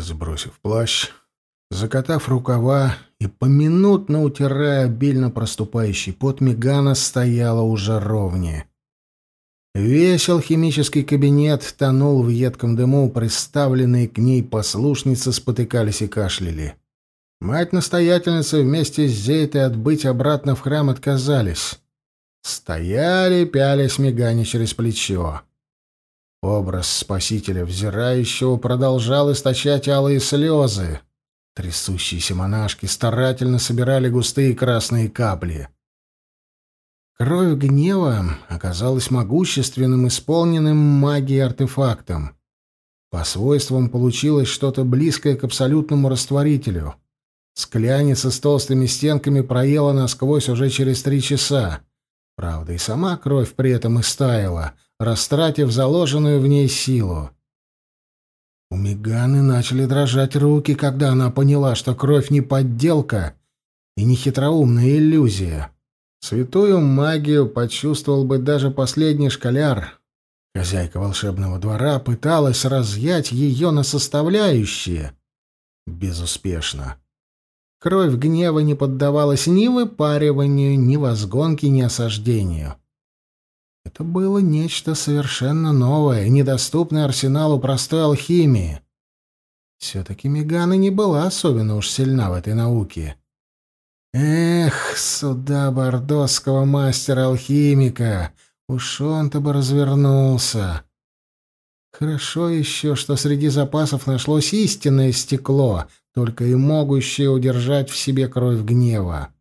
Сбросив плащ, закатав рукава и поминутно утирая обильно проступающий пот, Мегана стояла у жаровни. Весь алхимический кабинет тонул в едком дыму, приставленные к ней послушницы спотыкались и кашляли. Мать-настоятельница вместе с Зейтой отбыть обратно в храм отказались. Стояли, пялись мигани через плечо. Образ спасителя, взирающего, продолжал источать алые слезы. Трясущиеся монашки старательно собирали густые красные капли. Кровь гнева оказалась могущественным, исполненным магией артефактом. По свойствам получилось что-то близкое к абсолютному растворителю. Скляница с толстыми стенками проела насквозь уже через три часа. Правда, и сама кровь при этом истаяла, растратив заложенную в ней силу. У Меганы начали дрожать руки, когда она поняла, что кровь не подделка и не хитроумная иллюзия. Святую магию почувствовал бы даже последний школяр. Хозяйка волшебного двора пыталась разъять ее на составляющие. Безуспешно. Кровь гнева не поддавалась ни выпариванию, ни возгонке, ни осаждению. Это было нечто совершенно новое, недоступное арсеналу простой алхимии. Все-таки Мегана не была особенно уж сильна в этой науке. Эх, суда бордосского мастера-алхимика, уж он-то бы развернулся. Хорошо еще, что среди запасов нашлось истинное стекло, только и могущее удержать в себе кровь гнева.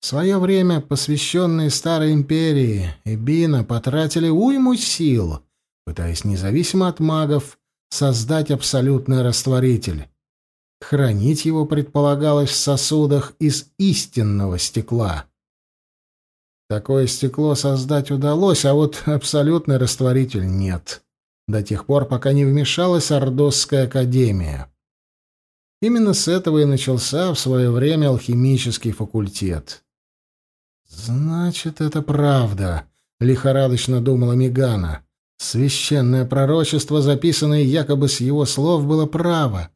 В свое время посвященные Старой Империи Эбина потратили уйму сил, пытаясь независимо от магов создать абсолютный растворитель. Хранить его предполагалось в сосудах из истинного стекла. Такое стекло создать удалось, а вот абсолютный растворитель нет. До тех пор, пока не вмешалась Ордосская академия. Именно с этого и начался в свое время алхимический факультет. «Значит, это правда», — лихорадочно думала Мигана. «Священное пророчество, записанное якобы с его слов, было право.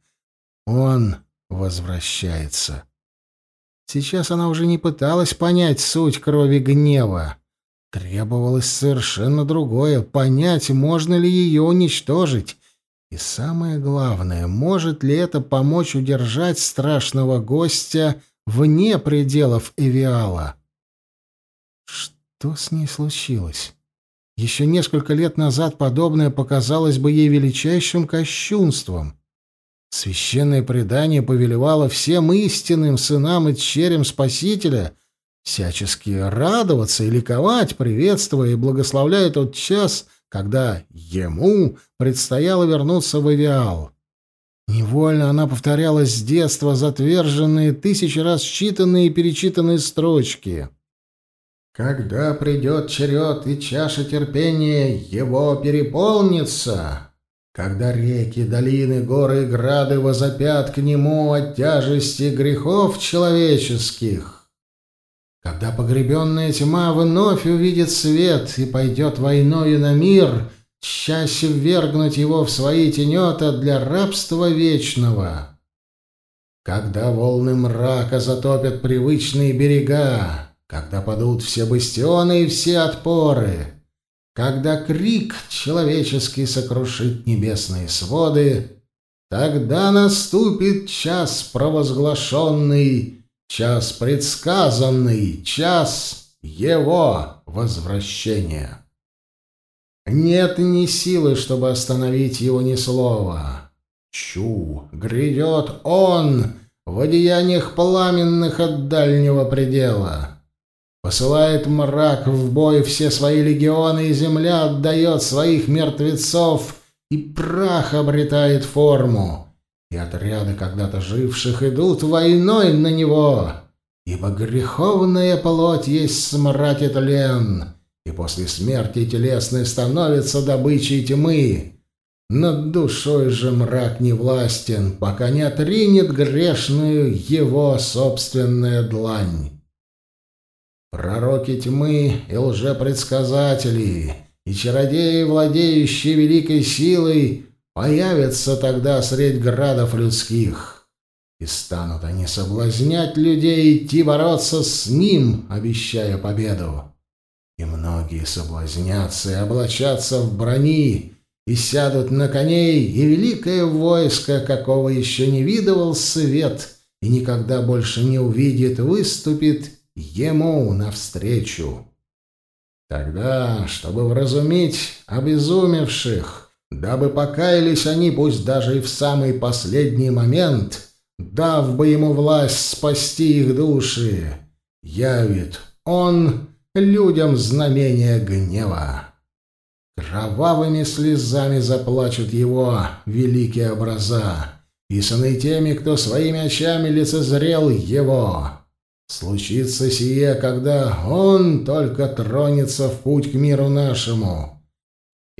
Он возвращается. Сейчас она уже не пыталась понять суть крови гнева. Требовалось совершенно другое — понять, можно ли ее уничтожить. И самое главное, может ли это помочь удержать страшного гостя вне пределов Эвиала. Что с ней случилось? Еще несколько лет назад подобное показалось бы ей величайшим кощунством — Священное предание повелевало всем истинным сынам и черям Спасителя всячески радоваться и ликовать, приветствуя и благословляя тот час, когда ему предстояло вернуться в Авиал. Невольно она повторяла с детства затверженные, тысячи раз читанные и перечитанные строчки. «Когда придет черед и чаша терпения его переполнится, когда реки, долины, горы и грады возопят к нему от тяжести грехов человеческих, когда погребенная тьма вновь увидит свет и пойдет войною на мир, чаще ввергнуть его в свои тенета для рабства вечного, когда волны мрака затопят привычные берега, когда падут все бастионы и все отпоры, когда крик человеческий сокрушит небесные своды, тогда наступит час провозглашенный, час предсказанный, час его возвращения. Нет ни силы, чтобы остановить его ни слова. Чу, грядет он в одеяниях пламенных от дальнего предела. Посылает мрак в бой все свои легионы, и земля отдает своих мертвецов, и прах обретает форму. И отряды когда-то живших идут войной на него, ибо греховная плоть есть смрак и тлен, и после смерти телесной становится добычей тьмы. Над душой же мрак не властен, пока не отринет грешную его собственная длань. Пророки тьмы и лжепредсказатели, и чародеи, владеющие великой силой, появится тогда средь градов людских. И станут они соблазнять людей идти бороться с ним, обещая победу. И многие соблазнятся и облачатся в брони, и сядут на коней, и великое войско, какого еще не видывал свет, и никогда больше не увидит, выступит ему навстречу. Тогда, чтобы вразумить обезумевших, дабы покаялись они, пусть даже и в самый последний момент, дав бы ему власть спасти их души, явит он людям знамение гнева. Кровавыми слезами заплачут его великие образа, писанные теми, кто своими очами лицезрел его. Случится сие, когда он только тронется в путь к миру нашему.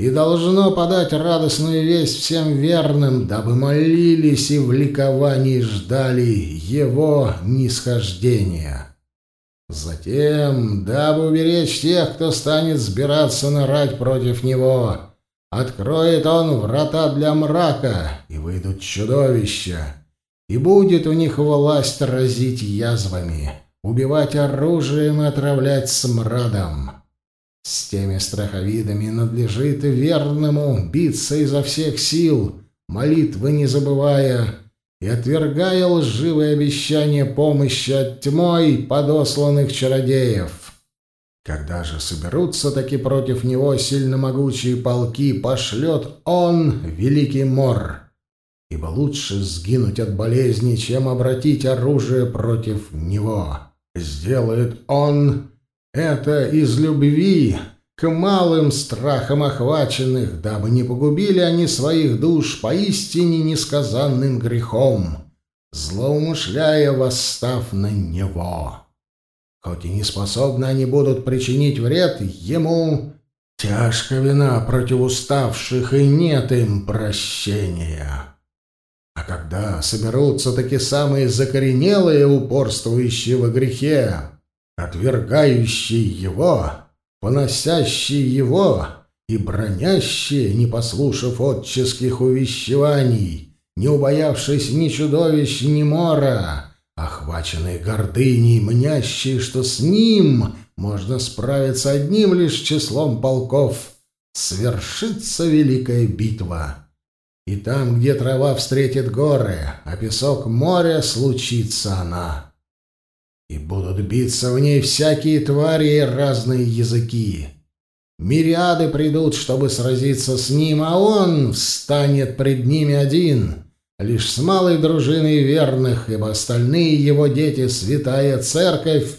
И должно подать радостную весть всем верным, дабы молились и в ликовании ждали его нисхождения. Затем, дабы уберечь тех, кто станет сбираться на рать против него, откроет он врата для мрака, и выйдут чудовища, и будет у них власть разить язвами, убивать оружием и отравлять смрадом. С теми страховидами надлежит верному биться изо всех сил, молитвы не забывая, и отвергая лживые обещания помощи от тьмой подосланных чародеев. Когда же соберутся таки против него сильно могучие полки, пошлет он великий мор ибо лучше сгинуть от болезни, чем обратить оружие против него. Сделает он это из любви к малым страхам охваченных, дабы не погубили они своих душ поистине несказанным грехом, злоумышляя, восстав на него. Хоть и не способны они будут причинить вред ему, тяжко вина против уставших, и нет им прощения. А когда соберутся такие самые закоренелые, упорствующие во грехе, отвергающие его, поносящие его и бронящие, не послушав отческих увещеваний, не убоявшись ни чудовищ, ни мора, охваченные гордыней, мнящие, что с ним можно справиться одним лишь числом полков, свершится великая битва. И там, где трава встретит горы, а песок моря, случится она. И будут биться в ней всякие твари и разные языки. Мириады придут, чтобы сразиться с ним, а он встанет пред ними один, лишь с малой дружиной верных, ибо остальные его дети, святая церковь,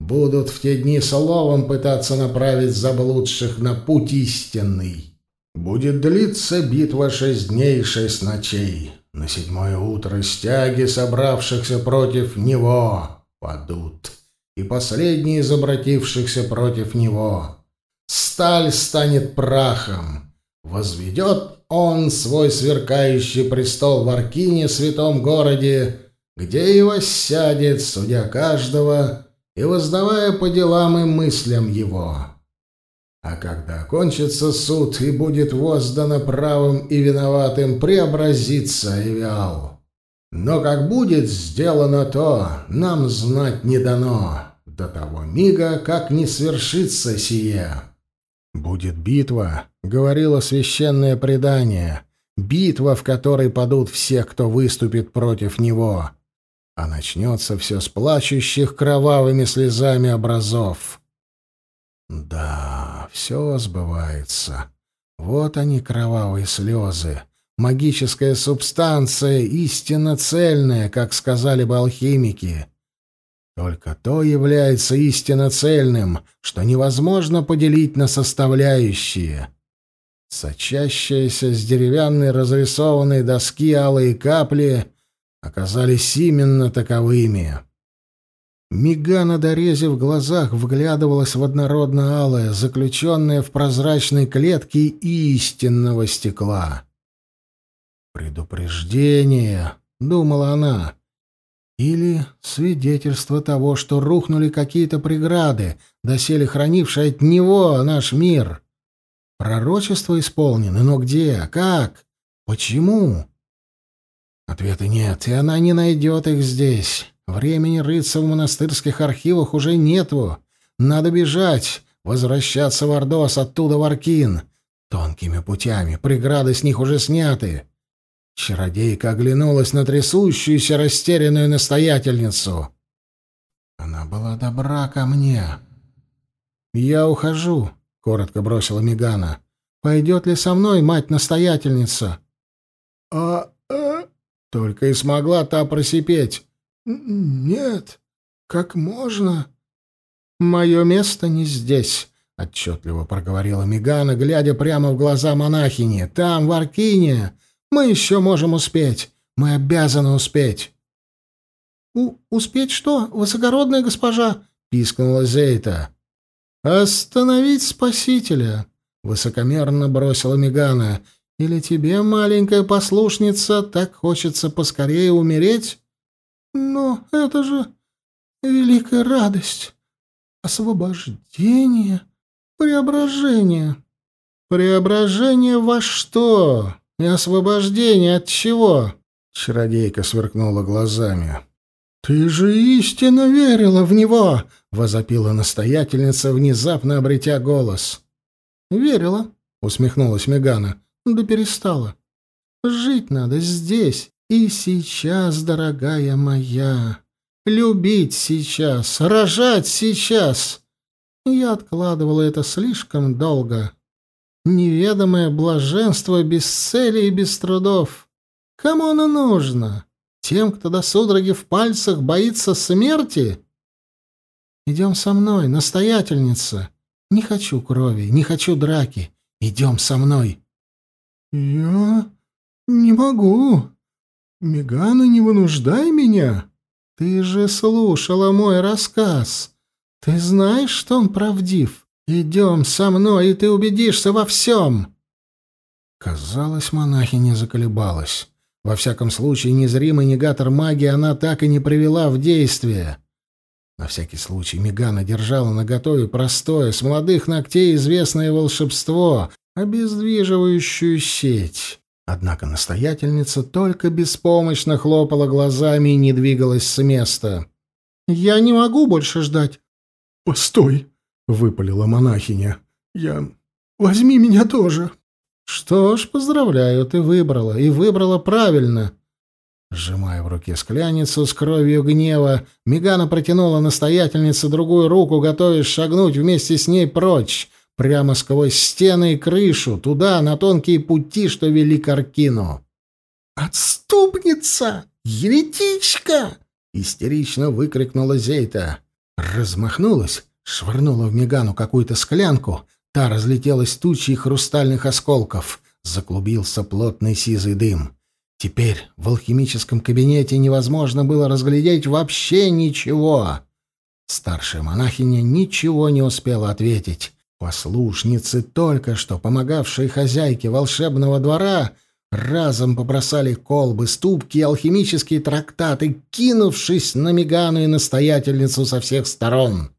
будут в те дни словом пытаться направить заблудших на путь истинный. Будет длиться битва шесть дней и шесть ночей. На седьмое утро стяги, собравшихся против него, падут, и последние из обратившихся против него. Сталь станет прахом. Возведет он свой сверкающий престол в Аркине, святом городе, где и воссядет, судя каждого и воздавая по делам и мыслям его. А когда кончится суд и будет воздано правым и виноватым преобразиться Эвиал. Но как будет сделано то, нам знать не дано, до того мига, как не свершится сие. «Будет битва», — говорило священное предание, «битва, в которой падут все, кто выступит против него, а начнется все с плачущих кровавыми слезами образов». Да, все сбывается. Вот они, кровавые слезы. Магическая субстанция, истинно цельная, как сказали бы алхимики. Только то является истинно цельным, что невозможно поделить на составляющие. Сочащиеся с деревянной разрисованной доски алые капли оказались именно таковыми. Мига на дорезе в глазах вглядывалась в однородно-алое, заключенное в прозрачной клетке истинного стекла. «Предупреждение», — думала она, — «или свидетельство того, что рухнули какие-то преграды, доселе хранившие от него наш мир. Пророчество исполнено, но где, как? Почему? Ответа нет, и она не найдет их здесь. Времени рыться в монастырских архивах уже нету. Надо бежать, возвращаться в Ордос, оттуда в Аркин. Тонкими путями, преграды с них уже сняты. Чародейка оглянулась на трясущуюся, растерянную настоятельницу. Она была добра ко мне. «Я ухожу», — коротко бросила Мигана. «Пойдет ли со мной мать-настоятельница?» «А... а...» — только и смогла та просипеть. «Нет, как можно?» «Мое место не здесь», — отчетливо проговорила Мигана, глядя прямо в глаза монахини. «Там, в Аркине, мы еще можем успеть. Мы обязаны успеть». «У «Успеть что, высокородная госпожа?» — пискнула Зейта. «Остановить спасителя!» — высокомерно бросила Мигана. «Или тебе, маленькая послушница, так хочется поскорее умереть?» «Но это же великая радость, освобождение, преображение». «Преображение во что? И освобождение от чего?» Чародейка сверкнула глазами. «Ты же истинно верила в него!» — возопила настоятельница, внезапно обретя голос. «Верила», — усмехнулась Мегана, — «да перестала. Жить надо здесь и сейчас, дорогая моя. Любить сейчас, рожать сейчас. Я откладывала это слишком долго. Неведомое блаженство без цели и без трудов. Кому оно нужно?» Тем, кто до судороги в пальцах боится смерти? Идем со мной, настоятельница. Не хочу крови, не хочу драки. Идем со мной. Я не могу. Мегана, не вынуждай меня. Ты же слушала мой рассказ. Ты знаешь, что он правдив. Идем со мной, и ты убедишься во всем. Казалось, монахиня заколебалась. Во всяком случае, незримый негатор магии она так и не привела в действие. На всякий случай Мегана держала наготове простое, с молодых ногтей известное волшебство, обездвиживающую сеть. Однако настоятельница только беспомощно хлопала глазами и не двигалась с места. «Я не могу больше ждать». «Постой!» — выпалила монахиня. «Я... Возьми меня тоже!» «Что ж, поздравляю, ты выбрала, и выбрала правильно». Сжимая в руке скляницу с кровью гнева, Мегана протянула настоятельнице другую руку, готовясь шагнуть вместе с ней прочь, прямо сквозь стены и крышу, туда, на тонкие пути, что вели к Аркину. «Отступница! Еретичка!» — истерично выкрикнула Зейта. Размахнулась, швырнула в Мегану какую-то склянку, Та разлетелась тучей хрустальных осколков. Заклубился плотный сизый дым. Теперь в алхимическом кабинете невозможно было разглядеть вообще ничего. Старшая монахиня ничего не успела ответить. Послушницы, только что помогавшие хозяйке волшебного двора, разом побросали колбы, ступки и алхимические трактаты, кинувшись на Мегану и настоятельницу со всех сторон.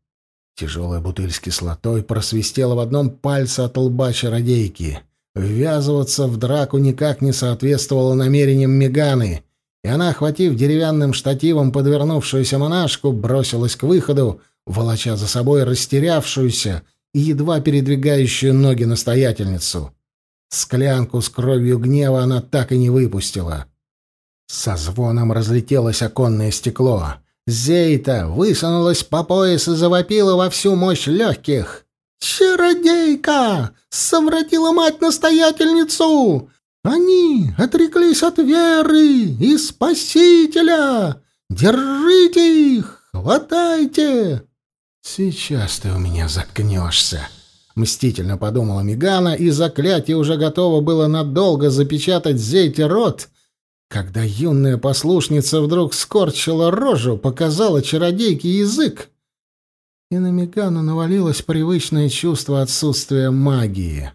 Тяжелая бутыль с кислотой просвистела в одном пальце от лба чародейки. Ввязываться в драку никак не соответствовало намерениям Меганы, и она, охватив деревянным штативом подвернувшуюся монашку, бросилась к выходу, волоча за собой растерявшуюся и едва передвигающую ноги настоятельницу. Склянку с кровью гнева она так и не выпустила. Со звоном разлетелось оконное стекло. Зейта высунулась по пояс и завопила во всю мощь легких. «Чародейка! Совратила мать-настоятельницу! Они отреклись от веры и спасителя! Держите их! Хватайте!» «Сейчас ты у меня заткнешься!» — мстительно подумала Мигана, и заклятие уже готово было надолго запечатать Зейте рот, когда юная послушница вдруг скорчила рожу, показала чародейке язык, и на Мегану навалилось привычное чувство отсутствия магии.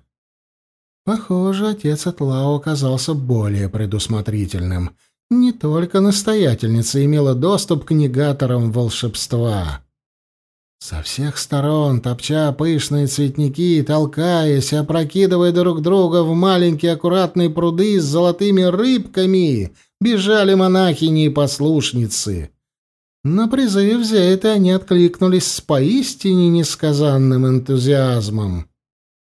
Похоже, отец Атлау оказался более предусмотрительным. Не только настоятельница имела доступ к негаторам волшебства. Со всех сторон, топча пышные цветники, толкаясь, опрокидывая друг друга в маленькие аккуратные пруды с золотыми рыбками, бежали монахини и послушницы. На призыв взятые они откликнулись с поистине несказанным энтузиазмом.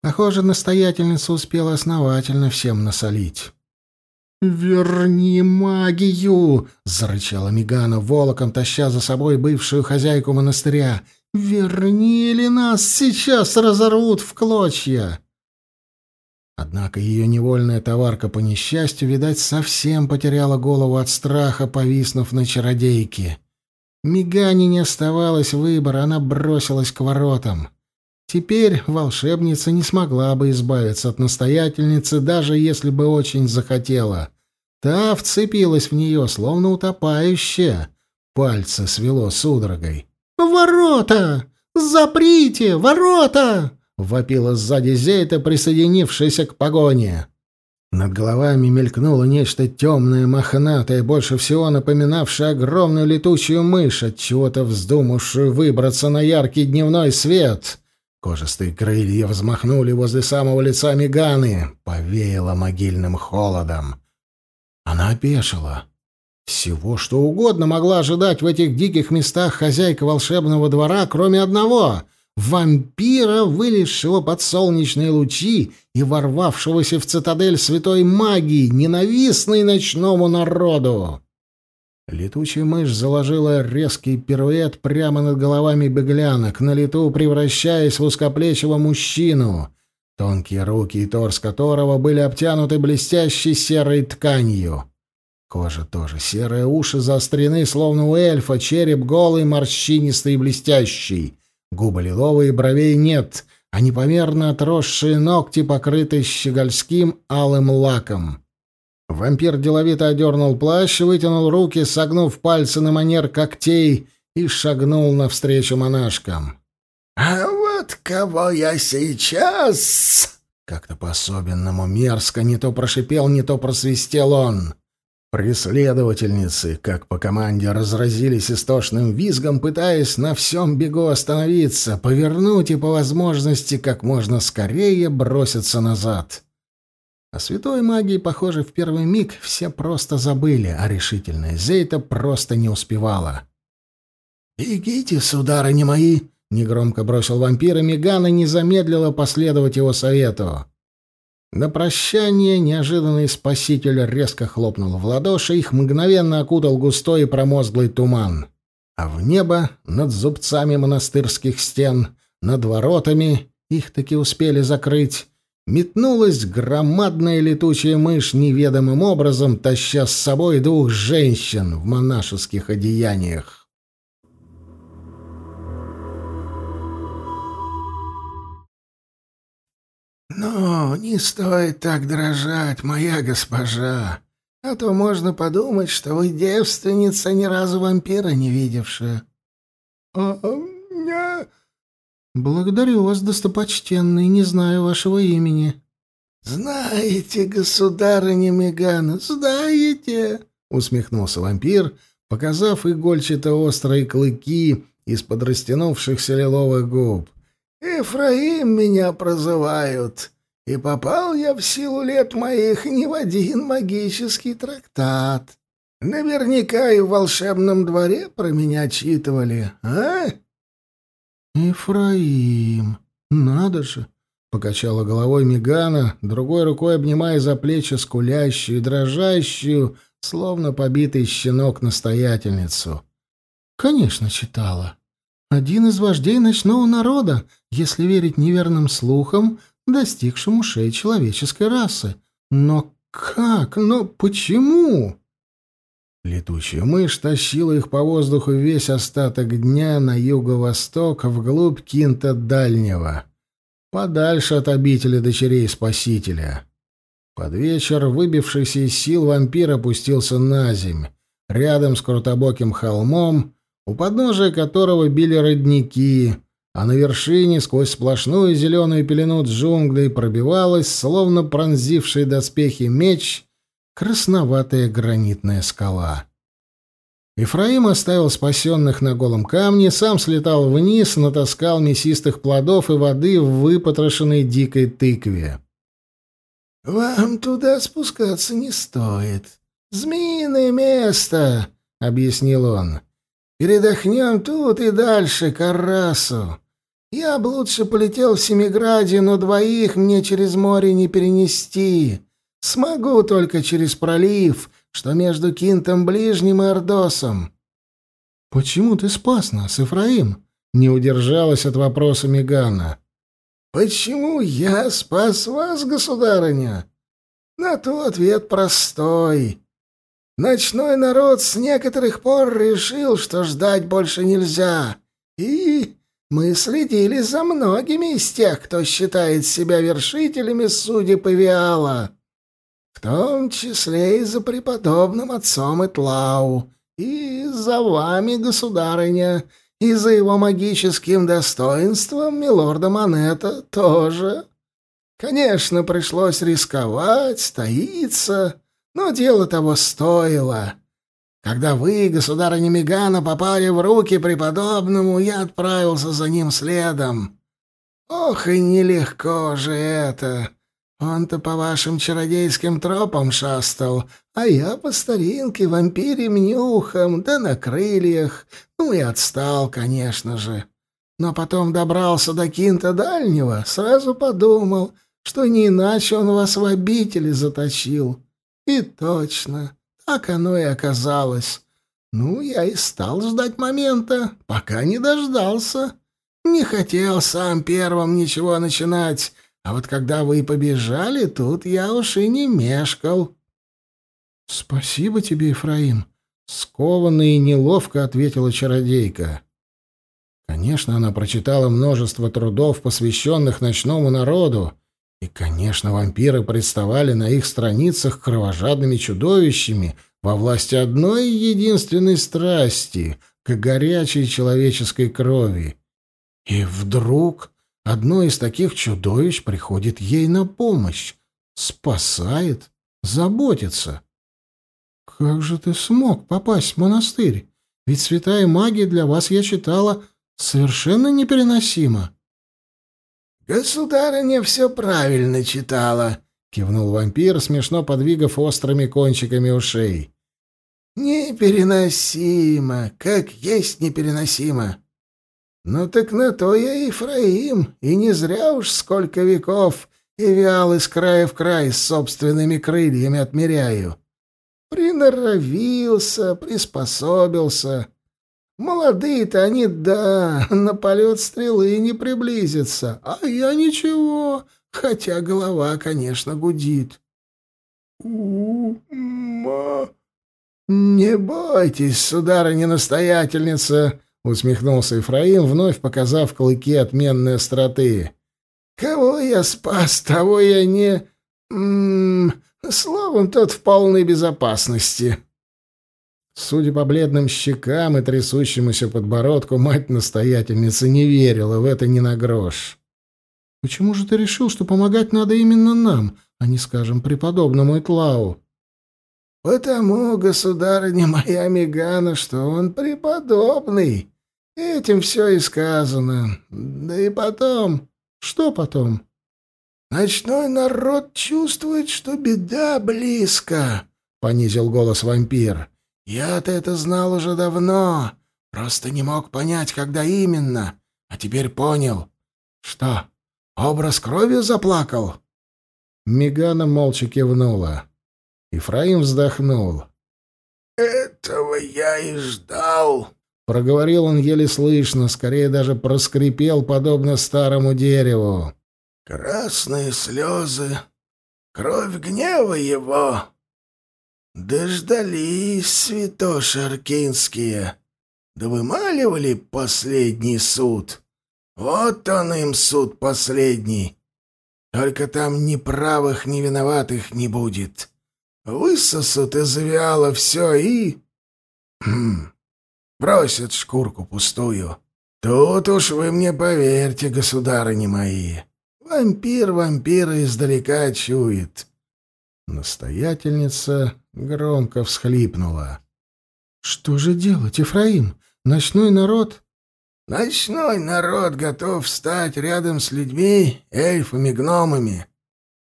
Похоже, настоятельница успела основательно всем насолить. «Верни магию!» — зарычала Мигана, волоком таща за собой бывшую хозяйку монастыря. «Верни, или нас сейчас разорвут в клочья!» Однако ее невольная товарка по несчастью, видать, совсем потеряла голову от страха, повиснув на чародейке. Мигане не оставалось выбора, она бросилась к воротам. Теперь волшебница не смогла бы избавиться от настоятельницы, даже если бы очень захотела. Та вцепилась в нее, словно утопающая. Пальцы свело судорогой. «Ворота! Заприте! Ворота!» — вопила сзади Зейта, присоединившаяся к погоне. Над головами мелькнуло нечто темное, мохнатое, больше всего напоминавшее огромную летучую мышь, от чего-то вздумавшую выбраться на яркий дневной свет. Кожистые крылья взмахнули возле самого лица Меганы, повеяло могильным холодом. Она опешила. Всего что угодно могла ожидать в этих диких местах хозяйка волшебного двора, кроме одного — вампира, вылезшего под солнечные лучи и ворвавшегося в цитадель святой магии, ненавистной ночному народу. Летучая мышь заложила резкий пируэт прямо над головами беглянок, на лету превращаясь в узкоплечего мужчину, тонкие руки и торс которого были обтянуты блестящей серой тканью. Кожа тоже серая, уши заострены, словно у эльфа, череп голый, морщинистый и блестящий. Губы лиловые, бровей нет, а непомерно отросшие ногти покрыты щегольским алым лаком. Вампир деловито одернул плащ, вытянул руки, согнув пальцы на манер когтей и шагнул навстречу монашкам. «А вот кого я сейчас...» Как-то по-особенному мерзко не то прошипел, не то просвистел он. Преследовательницы, как по команде, разразились истошным визгом, пытаясь на всем бегу остановиться, повернуть и, по возможности, как можно скорее броситься назад. О святой магии, похоже, в первый миг все просто забыли, а решительная Зейта просто не успевала. «Бегите, сударыни мои!» — негромко бросил вампир, и Мегана не замедлила последовать его совету. На прощание неожиданный спаситель резко хлопнул в ладоши, их мгновенно окутал густой и промозглый туман. А в небо, над зубцами монастырских стен, над воротами, их таки успели закрыть, метнулась громадная летучая мышь неведомым образом, таща с собой двух женщин в монашеских одеяниях. «Но не стоит так дрожать, моя госпожа, а то можно подумать, что вы девственница, ни разу вампира не видевшая». «А, а я...» «Благодарю вас, достопочтенный, не знаю вашего имени». «Знаете, государыня Мегана, знаете?» — усмехнулся вампир, показав игольчато-острые клыки из-под растянувшихся лиловых губ. «Эфраим меня прозывают, и попал я в силу лет моих не в один магический трактат. Наверняка и в волшебном дворе про меня читывали, а?» «Ефраим, надо же!» — покачала головой Мигана, другой рукой обнимая за плечи скулящую дрожащую, словно побитый щенок настоятельницу. «Конечно, читала. Один из вождей ночного народа, если верить неверным слухам, достигшим ушей человеческой расы. Но как? Но почему?» Летучая мышь тащила их по воздуху весь остаток дня на юго-восток, вглубь Кинта Дальнего, подальше от обители дочерей Спасителя. Под вечер выбившийся из сил вампир опустился на земь, рядом с крутобоким холмом, у подножия которого били родники, а на вершине сквозь сплошную зеленую пелену джунглей пробивалась, словно пронзивший доспехи меч — красноватая гранитная скала. Ефраим оставил спасенных на голом камне, сам слетал вниз, натаскал мясистых плодов и воды в выпотрошенной дикой тыкве. «Вам туда спускаться не стоит. Змеиное место», — объяснил он. «Передохнем тут и дальше, к Аррасу. Я бы лучше полетел в Семиграде, но двоих мне через море не перенести. Смогу только через пролив, что между Кинтом Ближним и Ордосом. «Почему ты спас нас, Ифраим?» — не удержалась от вопроса Мегана. «Почему я спас вас, государыня?» На то ответ простой. Ночной народ с некоторых пор решил, что ждать больше нельзя. И мы следили за многими из тех, кто считает себя вершителями судеб Эвиала в том числе и за преподобным отцом Итлау, и за вами, государыня, и за его магическим достоинством милорда Монета тоже. Конечно, пришлось рисковать, таиться, но дело того стоило. Когда вы, государыня Мегана, попали в руки преподобному, я отправился за ним следом. Ох, и нелегко же это! Он-то по вашим чародейским тропам шастал, а я по старинке вампирим нюхом, да на крыльях. Ну и отстал, конечно же. Но потом добрался до Кинта Дальнего, сразу подумал, что не иначе он вас в обители заточил. И точно, так оно и оказалось. Ну, я и стал ждать момента, пока не дождался. Не хотел сам первым ничего начинать, а вот когда вы побежали, тут я уж и не мешкал. — Спасибо тебе, Ефраим, — скованно и неловко ответила чародейка. Конечно, она прочитала множество трудов, посвященных ночному народу, и, конечно, вампиры представали на их страницах кровожадными чудовищами во власти одной единственной страсти — к горячей человеческой крови. И вдруг Одно из таких чудовищ приходит ей на помощь, спасает, заботится. Как же ты смог попасть в монастырь? Ведь святая магия для вас, я читала, совершенно непереносима. «Государыня все правильно читала», — кивнул вампир, смешно подвигав острыми кончиками ушей. «Непереносимо, как есть непереносимо. Ну так на то я Ефраим, и не зря уж сколько веков и вял из края в край с собственными крыльями отмеряю. Приноровился, приспособился. Молодые-то они, да, на полет стрелы не приблизятся, а я ничего, хотя голова, конечно, гудит. «У-ма...» «Не бойтесь, сударыня-настоятельница!» усмехнулся Ефраим, вновь показав клыки отменной остроты. Кого я спас, того я не... М -м, словом, тот в полной безопасности. Судя по бледным щекам и трясущемуся подбородку, мать-настоятельница не верила в это ни на грош. «Почему же ты решил, что помогать надо именно нам, а не, скажем, преподобному Итлау?» «Потому, государыня моя Мегана, что он преподобный. Этим все и сказано. Да и потом... Что потом? Ночной народ чувствует, что беда близко, — понизил голос вампир. Я-то это знал уже давно, просто не мог понять, когда именно, а теперь понял. Что, образ кровью заплакал? Мегана молча кивнула. Ифраим вздохнул. «Этого я и ждал», Проговорил он еле слышно, скорее даже проскрипел, подобно старому дереву. «Красные слезы, кровь гнева его. Дождались святоши аркинские, да вымаливали последний суд. Вот он им суд последний. Только там ни правых, ни виноватых не будет. Высосут из виала все и... Хм, бросят шкурку пустую. Тут уж вы мне поверьте, государыни мои. Вампир вампира издалека чует. Настоятельница громко всхлипнула. «Что же делать, Ефраим? Ночной народ...» «Ночной народ готов стать рядом с людьми, эльфами, гномами,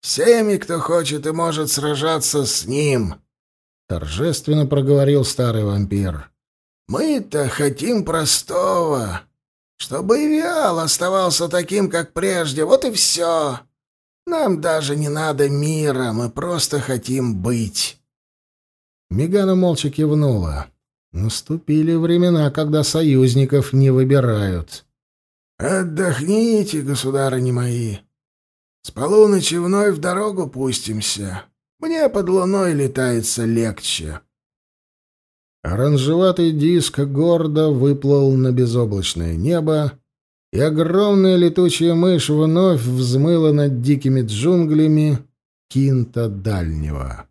всеми, кто хочет и может сражаться с ним», — торжественно проговорил старый вампир. «Мы-то хотим простого, чтобы Ивиал оставался таким, как прежде, вот и все. Нам даже не надо мира, мы просто хотим быть». Мегана молча кивнула. Наступили времена, когда союзников не выбирают. «Отдохните, государыни мои. С полуночи вновь в дорогу пустимся. Мне под луной летается легче». Оранжеватый диск гордо выплыл на безоблачное небо, и огромная летучая мышь вновь взмыла над дикими джунглями Кинта Дальнего.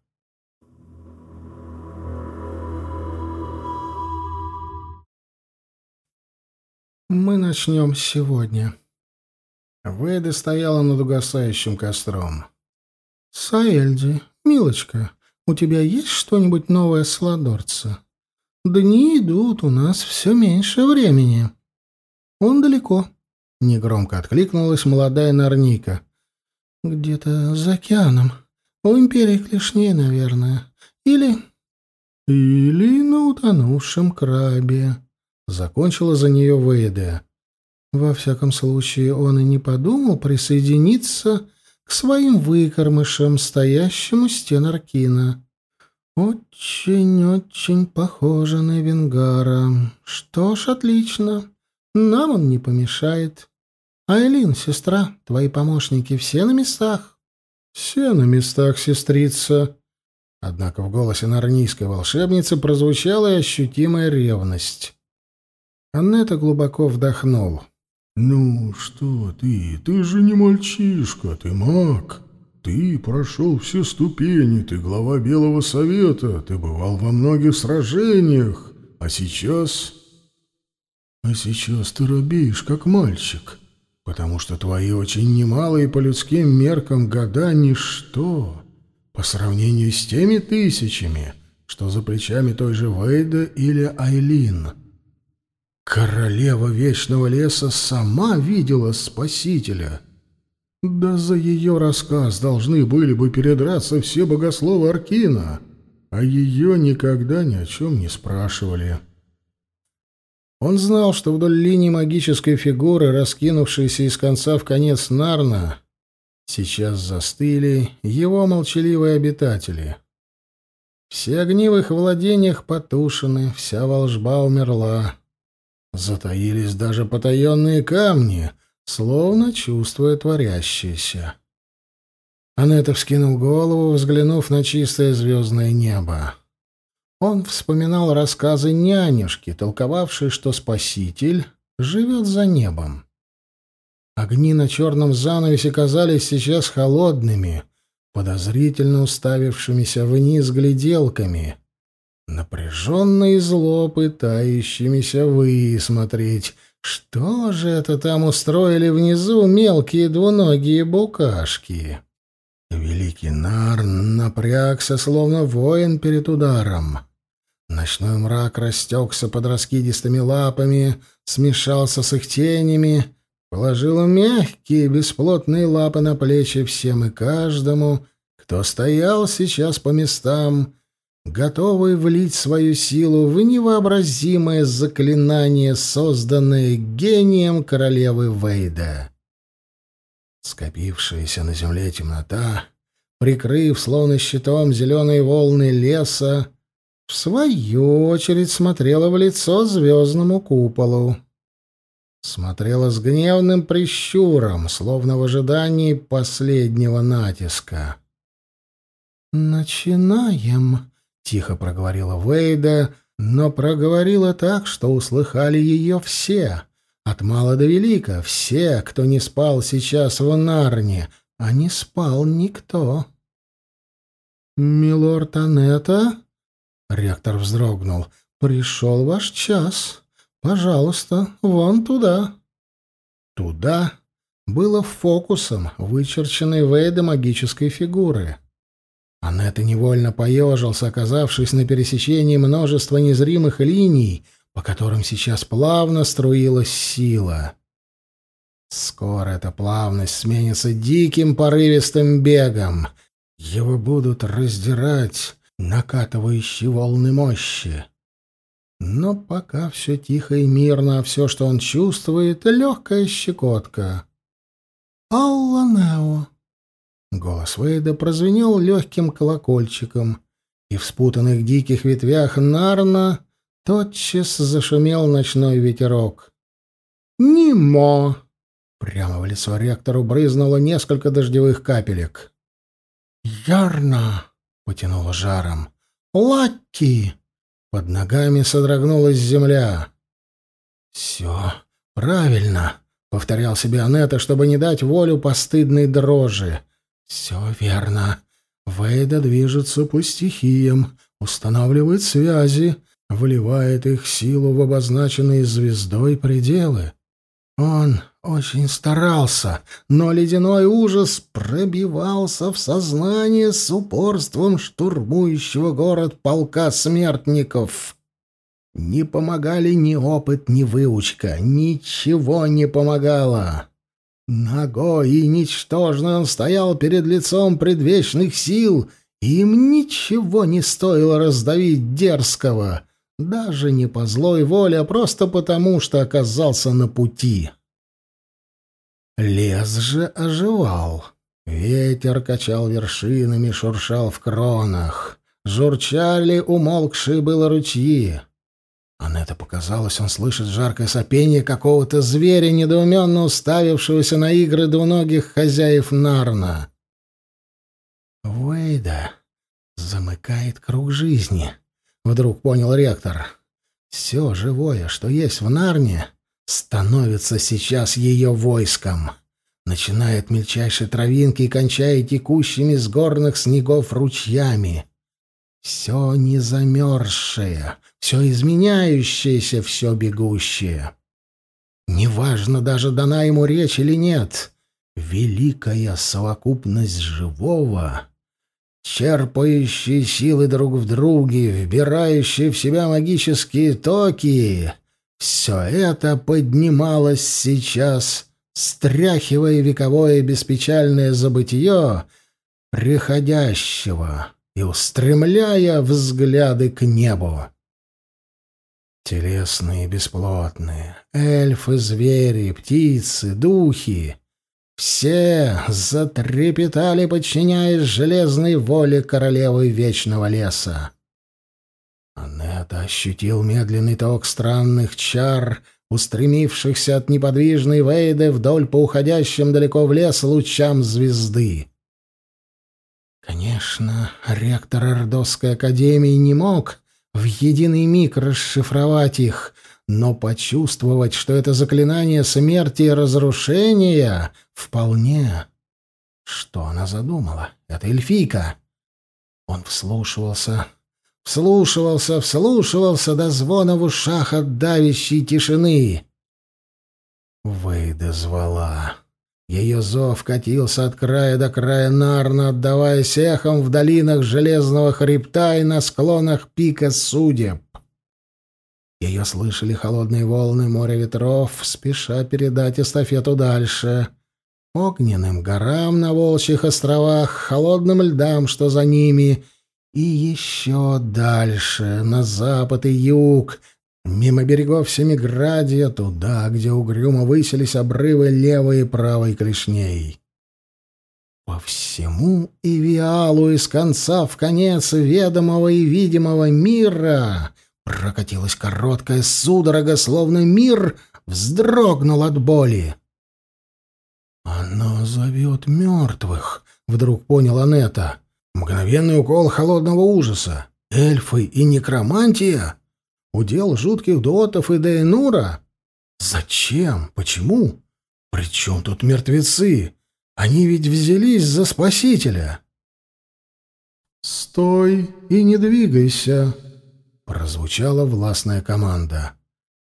«Мы начнем сегодня». Веда стояла над угасающим костром. «Саэльди, милочка, у тебя есть что-нибудь новое с Ладорца? Дни идут, у нас все меньше времени». «Он далеко», — негромко откликнулась молодая Нарника. «Где-то за океаном. У Империи Клешней, наверное. Или...» «Или на утонувшем крабе», Закончила за нее Вейде. Во всяком случае, он и не подумал присоединиться к своим выкормышам, стоящим у стен Аркина. Очень-очень похоже на Венгара. Что ж, отлично. Нам он не помешает. Айлин, сестра, твои помощники все на местах? Все на местах, сестрица. Однако в голосе нарнийской волшебницы прозвучала и ощутимая ревность. Аннета глубоко вдохнул. «Ну что ты? Ты же не мальчишка, ты маг. Ты прошел все ступени, ты глава Белого Совета, ты бывал во многих сражениях, а сейчас...» «А сейчас ты робеешь, как мальчик, потому что твои очень немалые по людским меркам года — ничто по сравнению с теми тысячами, что за плечами той же Вейда или Айлин». Королева Вечного Леса сама видела Спасителя. Да за ее рассказ должны были бы передраться все богословы Аркина, а ее никогда ни о чем не спрашивали. Он знал, что вдоль линии магической фигуры, раскинувшейся из конца в конец Нарна, сейчас застыли его молчаливые обитатели. Все огни в их владениях потушены, вся волжба умерла. Затаились даже потаенные камни, словно чувствуя творящееся. Анетта вскинул голову, взглянув на чистое звездное небо. Он вспоминал рассказы нянюшки, толковавшей, что Спаситель живет за небом. Огни на черном занавесе казались сейчас холодными, подозрительно уставившимися вниз гляделками — напряженно и зло пытающимися высмотреть, что же это там устроили внизу мелкие двуногие букашки. Великий Нарн напрягся, словно воин перед ударом. Ночной мрак растекся под раскидистыми лапами, смешался с их тенями, положил мягкие бесплотные лапы на плечи всем и каждому, кто стоял сейчас по местам, готовый влить свою силу в невообразимое заклинание, созданное гением королевы Вейда. Скопившаяся на земле темнота, прикрыв словно щитом зеленые волны леса, в свою очередь смотрела в лицо звездному куполу. Смотрела с гневным прищуром, словно в ожидании последнего натиска. «Начинаем», Тихо проговорила Вейда, но проговорила так, что услыхали ее все, от мала до велика, все, кто не спал сейчас в Нарне, а не спал никто. «Милорд Анетта?» — ректор вздрогнул. «Пришел ваш час. Пожалуйста, вон туда». «Туда» было фокусом вычерченной Вейда магической фигуры — Анетта невольно поежился, оказавшись на пересечении множества незримых линий, по которым сейчас плавно струилась сила. Скоро эта плавность сменится диким порывистым бегом. Его будут раздирать накатывающие волны мощи. Но пока все тихо и мирно, а все, что он чувствует, — легкая щекотка. «Алла Нео!» Голос Вейда прозвенел легким колокольчиком, и в спутанных диких ветвях Нарна тотчас зашумел ночной ветерок. «Нимо!» Прямо в лицо ректору брызнуло несколько дождевых капелек. «Ярно!» — потянуло жаром. «Лакки!» Под ногами содрогнулась земля. «Все правильно», — повторял себе Анетта, чтобы не дать волю постыдной дрожи. «Все верно. Вейда движется по стихиям, устанавливает связи, вливает их силу в обозначенные звездой пределы. Он очень старался, но ледяной ужас пробивался в сознание с упорством штурмующего город полка смертников. Не помогали ни опыт, ни выучка, ничего не помогало. Ногой и ничтожно он стоял перед лицом предвечных сил, им ничего не стоило раздавить дерзкого, даже не по злой воле, а просто потому, что оказался на пути. Лес же оживал. Ветер качал вершинами, шуршал в кронах. Журчали умолкшие было ручьи. Анетта показалось, он слышит жаркое сопение какого-то зверя, недоуменно уставившегося на игры двуногих хозяев Нарна. «Вейда замыкает круг жизни», — вдруг понял ректор. «Все живое, что есть в Нарне, становится сейчас ее войском. Начиная от мельчайшей травинки и кончая текущими с горных снегов ручьями. Все незамерзшее, все изменяющееся, все бегущее. Неважно даже, дана ему речь или нет. Великая совокупность живого, черпающие силы друг в друге, вбирающие в себя магические токи — все это поднималось сейчас, стряхивая вековое беспечальное забытие приходящего и устремляя взгляды к небу. Телесные и бесплотные, эльфы, звери, птицы, духи — все затрепетали, подчиняясь железной воле королевы Вечного Леса. Анетта ощутил медленный ток странных чар, устремившихся от неподвижной Вейды вдоль по уходящим далеко в лес лучам звезды. Конечно, ректор Ордосской академии не мог в единый миг расшифровать их, но почувствовать, что это заклинание смерти и разрушения, вполне. Что она задумала? Это эльфийка. Он вслушивался, Вслушивался, вслушивался до звона в ушах от давящей тишины. Выйда звала. Ее зов катился от края до края нарно, отдаваясь эхом в долинах железного хребта и на склонах пика судеб. Ее слышали холодные волны моря ветров, спеша передать эстафету дальше. Огненным горам на Волчьих островах, холодным льдам, что за ними — и еще дальше, на запад и юг, мимо берегов Семиградия, туда, где угрюмо высились обрывы левой и правой клешней. По всему Ивиалу из конца в конец ведомого и видимого мира прокатилась короткая судорога, словно мир вздрогнул от боли. «Она зовет мертвых», — вдруг понял Анетта. Мгновенный укол холодного ужаса. Эльфы и некромантия? Удел жутких дотов и Дейнура? Зачем? Почему? Причем тут мертвецы? Они ведь взялись за спасителя. «Стой и не двигайся!» — прозвучала властная команда.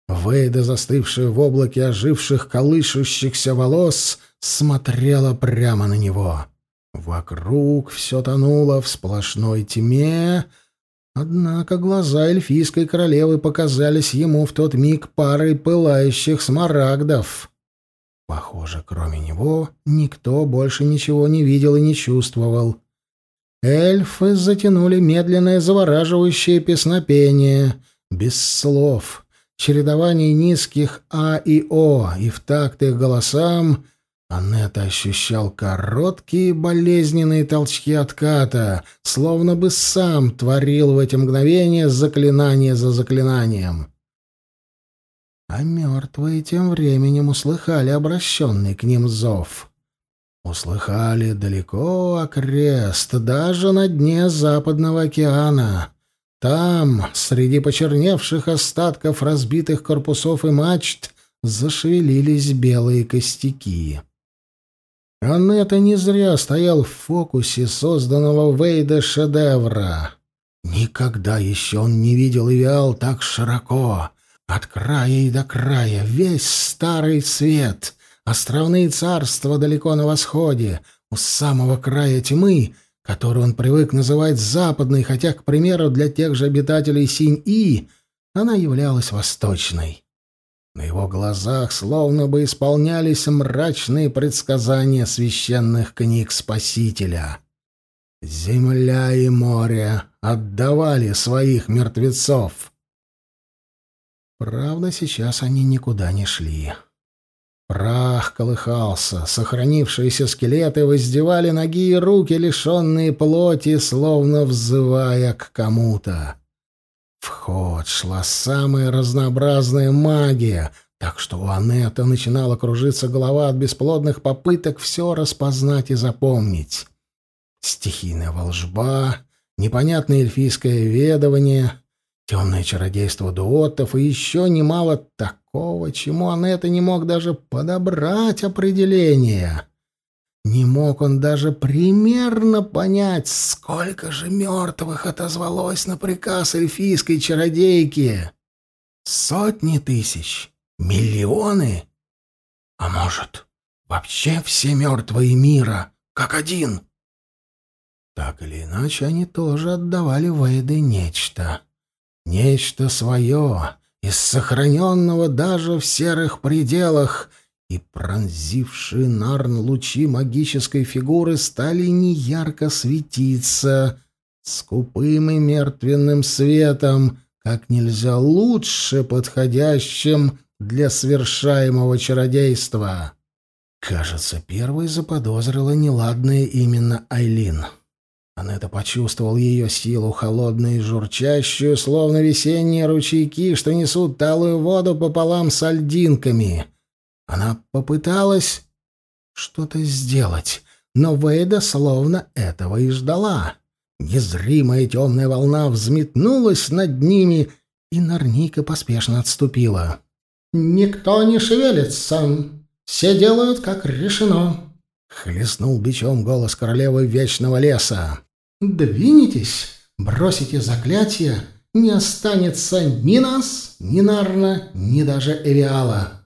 Вейда, застывшая в облаке оживших колышущихся волос, смотрела прямо на него. Вокруг все тонуло в сплошной тьме, однако глаза эльфийской королевы показались ему в тот миг парой пылающих смарагдов. Похоже, кроме него никто больше ничего не видел и не чувствовал. Эльфы затянули медленное завораживающее песнопение, без слов, чередование низких «а» и «о», и в такт их голосам Аннета ощущал короткие болезненные толчки отката, словно бы сам творил в эти мгновения заклинание за заклинанием. А мертвые тем временем услыхали обращенный к ним зов. Услыхали далеко окрест, даже на дне Западного океана. Там, среди почерневших остатков разбитых корпусов и мачт, зашевелились белые костяки. Аннета не зря стоял в фокусе созданного Вейда шедевра. Никогда еще он не видел Ивиал так широко, от края и до края, весь старый свет, островные царства далеко на восходе, у самого края тьмы, которую он привык называть западной, хотя, к примеру, для тех же обитателей Синь-И она являлась восточной. На его глазах словно бы исполнялись мрачные предсказания священных книг Спасителя. Земля и море отдавали своих мертвецов. Правда, сейчас они никуда не шли. Прах колыхался, сохранившиеся скелеты воздевали ноги и руки, лишенные плоти, словно взывая к кому-то. В ход шла самая разнообразная магия, так что у Анетты начинала кружиться голова от бесплодных попыток все распознать и запомнить. Стихийная волжба, непонятное эльфийское ведование — темное чародейство дуотов и еще немало такого, чему Анетта не мог даже подобрать определение. Не мог он даже примерно понять, сколько же мертвых отозвалось на приказ эльфийской чародейки. Сотни тысяч? Миллионы? А может, вообще все мертвые мира, как один? Так или иначе, они тоже отдавали Вейде нечто. Нечто свое, из сохраненного даже в серых пределах, и пронзившие Нарн лучи магической фигуры стали неярко светиться, скупым и мертвенным светом, как нельзя лучше подходящим для совершаемого чародейства. Кажется, первой заподозрила неладное именно Айлин. Анетта почувствовал ее силу, холодную и журчащую, словно весенние ручейки, что несут талую воду пополам с альдинками. Она попыталась что-то сделать, но Вейда словно этого и ждала. Незримая темная волна взметнулась над ними, и Нарника поспешно отступила. «Никто не шевелится. Все делают, как решено», — хлестнул бичом голос королевы Вечного Леса. Двинетесь, бросите заклятие, не останется ни нас, ни Нарна, ни даже Эвиала.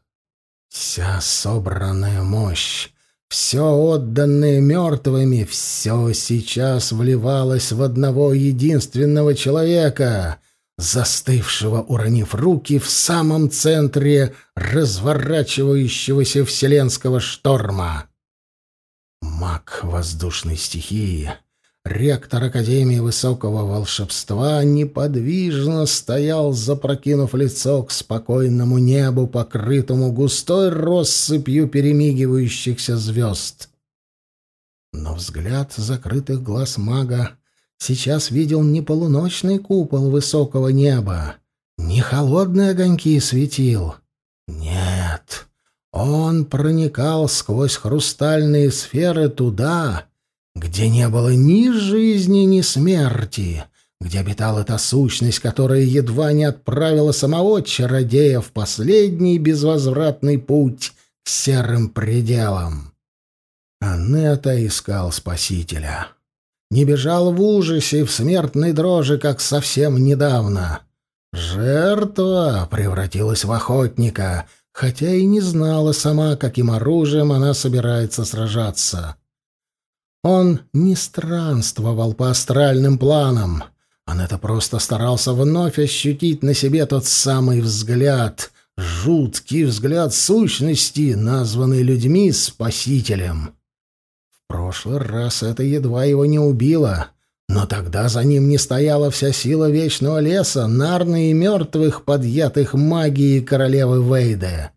Вся собранная мощь, все отданное мертвыми, все сейчас вливалось в одного единственного человека, застывшего, уронив руки в самом центре разворачивающегося вселенского шторма. Маг воздушной стихии — Ректор Академии Высокого Волшебства неподвижно стоял, запрокинув лицо к спокойному небу, покрытому густой россыпью перемигивающихся звезд. Но взгляд закрытых глаз мага сейчас видел не полуночный купол высокого неба, не холодные огоньки светил. Нет, он проникал сквозь хрустальные сферы туда, где не было ни жизни, ни смерти, где обитала та сущность, которая едва не отправила самого чародея в последний безвозвратный путь к серым пределам. Анетта искал спасителя. Не бежал в ужасе и в смертной дрожи, как совсем недавно. Жертва превратилась в охотника, хотя и не знала сама, каким оружием она собирается сражаться. Он не странствовал по астральным планам. Он это просто старался вновь ощутить на себе тот самый взгляд, жуткий взгляд сущности, названный людьми спасителем. В прошлый раз это едва его не убило, но тогда за ним не стояла вся сила Вечного Леса, нарны и мертвых, подъятых магией королевы Вейде.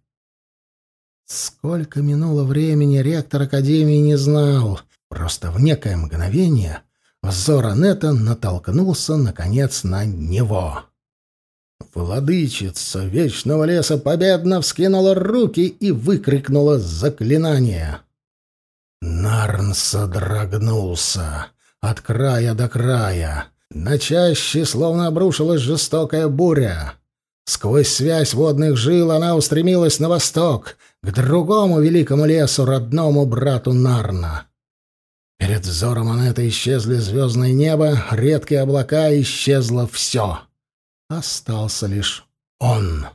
Сколько минуло времени, ректор Академии не знал. Просто в некое мгновение взор Анетта натолкнулся, наконец, на него. Владычица Вечного Леса победно вскинула руки и выкрикнула заклинание. Нарн содрогнулся от края до края. На чаще словно обрушилась жестокая буря. Сквозь связь водных жил она устремилась на восток, к другому великому лесу, родному брату Нарна. Перед взором Анетты исчезли звездное небо, редкие облака, исчезло все. Остался лишь он.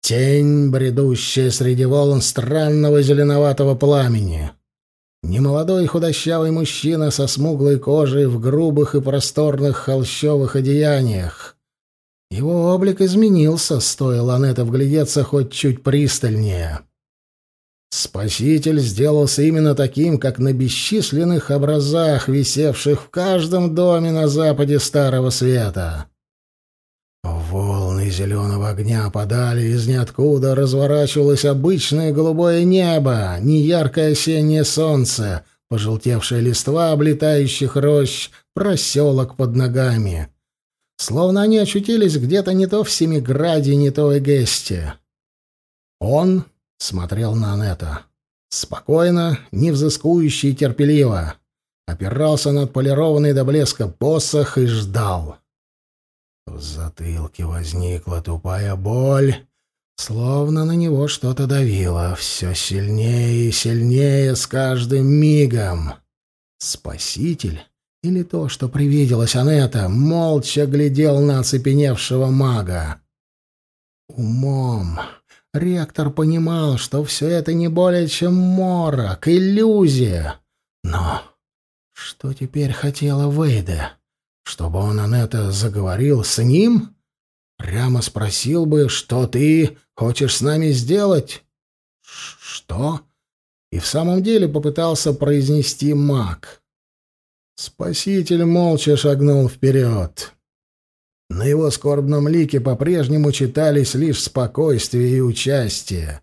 Тень, бредущая среди волн странного зеленоватого пламени. Немолодой худощавый мужчина со смуглой кожей в грубых и просторных холщовых одеяниях. Его облик изменился, стоило Анетта вглядеться хоть чуть пристальнее. Спаситель сделался именно таким, как на бесчисленных образах, висевших в каждом доме на западе Старого Света. Волны зеленого огня подали из ниоткуда, разворачивалось обычное голубое небо, неяркое осеннее солнце, пожелтевшая листва облетающих рощ, проселок под ногами. Словно они очутились где-то не то в Семиграде, не то в Эгесте. Он смотрел на Анетта. Спокойно, невзыскующе и терпеливо. Опирался над полированный до блеска посох и ждал. В затылке возникла тупая боль, словно на него что-то давило, все сильнее и сильнее с каждым мигом. Спаситель или то, что привиделось Анетта, молча глядел на оцепеневшего мага. Умом ректор понимал, что все это не более чем морок, иллюзия. Но что теперь хотела Вейда? Чтобы он, Анетта, заговорил с ним? Прямо спросил бы, что ты хочешь с нами сделать? Что? И в самом деле попытался произнести маг. Спаситель молча шагнул вперед. На его скорбном лике по-прежнему читались лишь спокойствие и участие.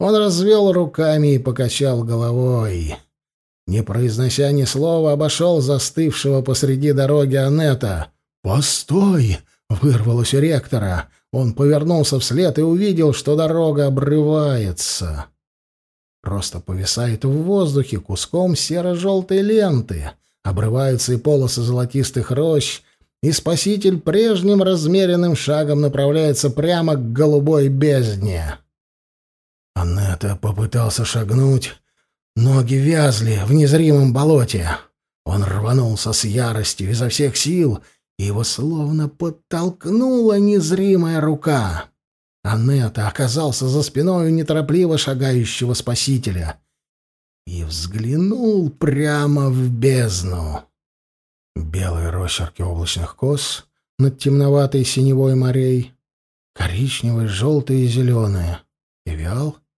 Он развел руками и покачал головой. Не произнося ни слова, обошел застывшего посреди дороги Анета. «Постой!» — вырвалось у ректора. Он повернулся вслед и увидел, что дорога обрывается. Просто повисает в воздухе куском серо-желтой ленты. Обрываются и полосы золотистых рощ, и спаситель прежним размеренным шагом направляется прямо к голубой бездне. Анетта попытался шагнуть, Ноги вязли в незримом болоте. Он рванулся с яростью изо всех сил, и его словно подтолкнула незримая рука. Анетта оказался за спиной неторопливо шагающего спасителя и взглянул прямо в бездну. Белые росчерки облачных кос над темноватой синевой морей, коричневые, желтые и зеленые. И вял —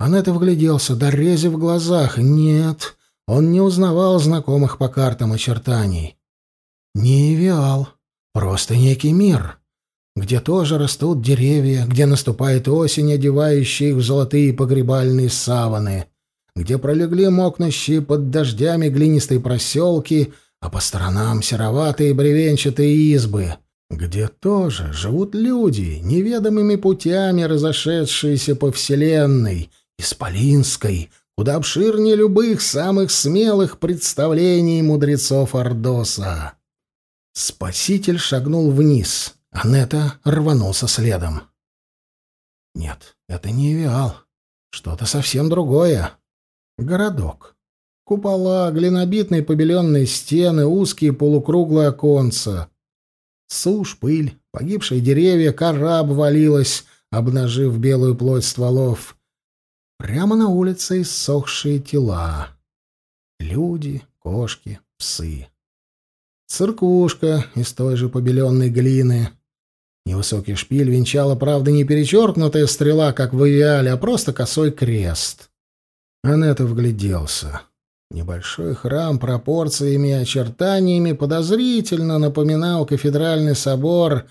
Анетта вгляделся, до в глазах. Нет, он не узнавал знакомых по картам очертаний. Не Эвиал, просто некий мир, где тоже растут деревья, где наступает осень, одевающая их в золотые погребальные саваны, где пролегли мокнущие под дождями глинистые проселки, а по сторонам сероватые бревенчатые избы — где тоже живут люди, неведомыми путями разошедшиеся по Вселенной, Исполинской, куда обширнее любых самых смелых представлений мудрецов Ордоса. Спаситель шагнул вниз, а Нета рванулся следом. Нет, это не Эвиал. Что-то совсем другое. Городок. Купола, глинобитные побеленные стены, узкие полукруглые оконца. Сушь, пыль, погибшие деревья, кора обвалилась, обнажив белую плоть стволов. Прямо на улице иссохшие тела. Люди, кошки, псы. Церквушка из той же побеленной глины. Невысокий шпиль венчала, правда, не перечеркнутая стрела, как в авиале, а просто косой крест. Анетта вгляделся. Небольшой храм пропорциями и очертаниями подозрительно напоминал кафедральный собор,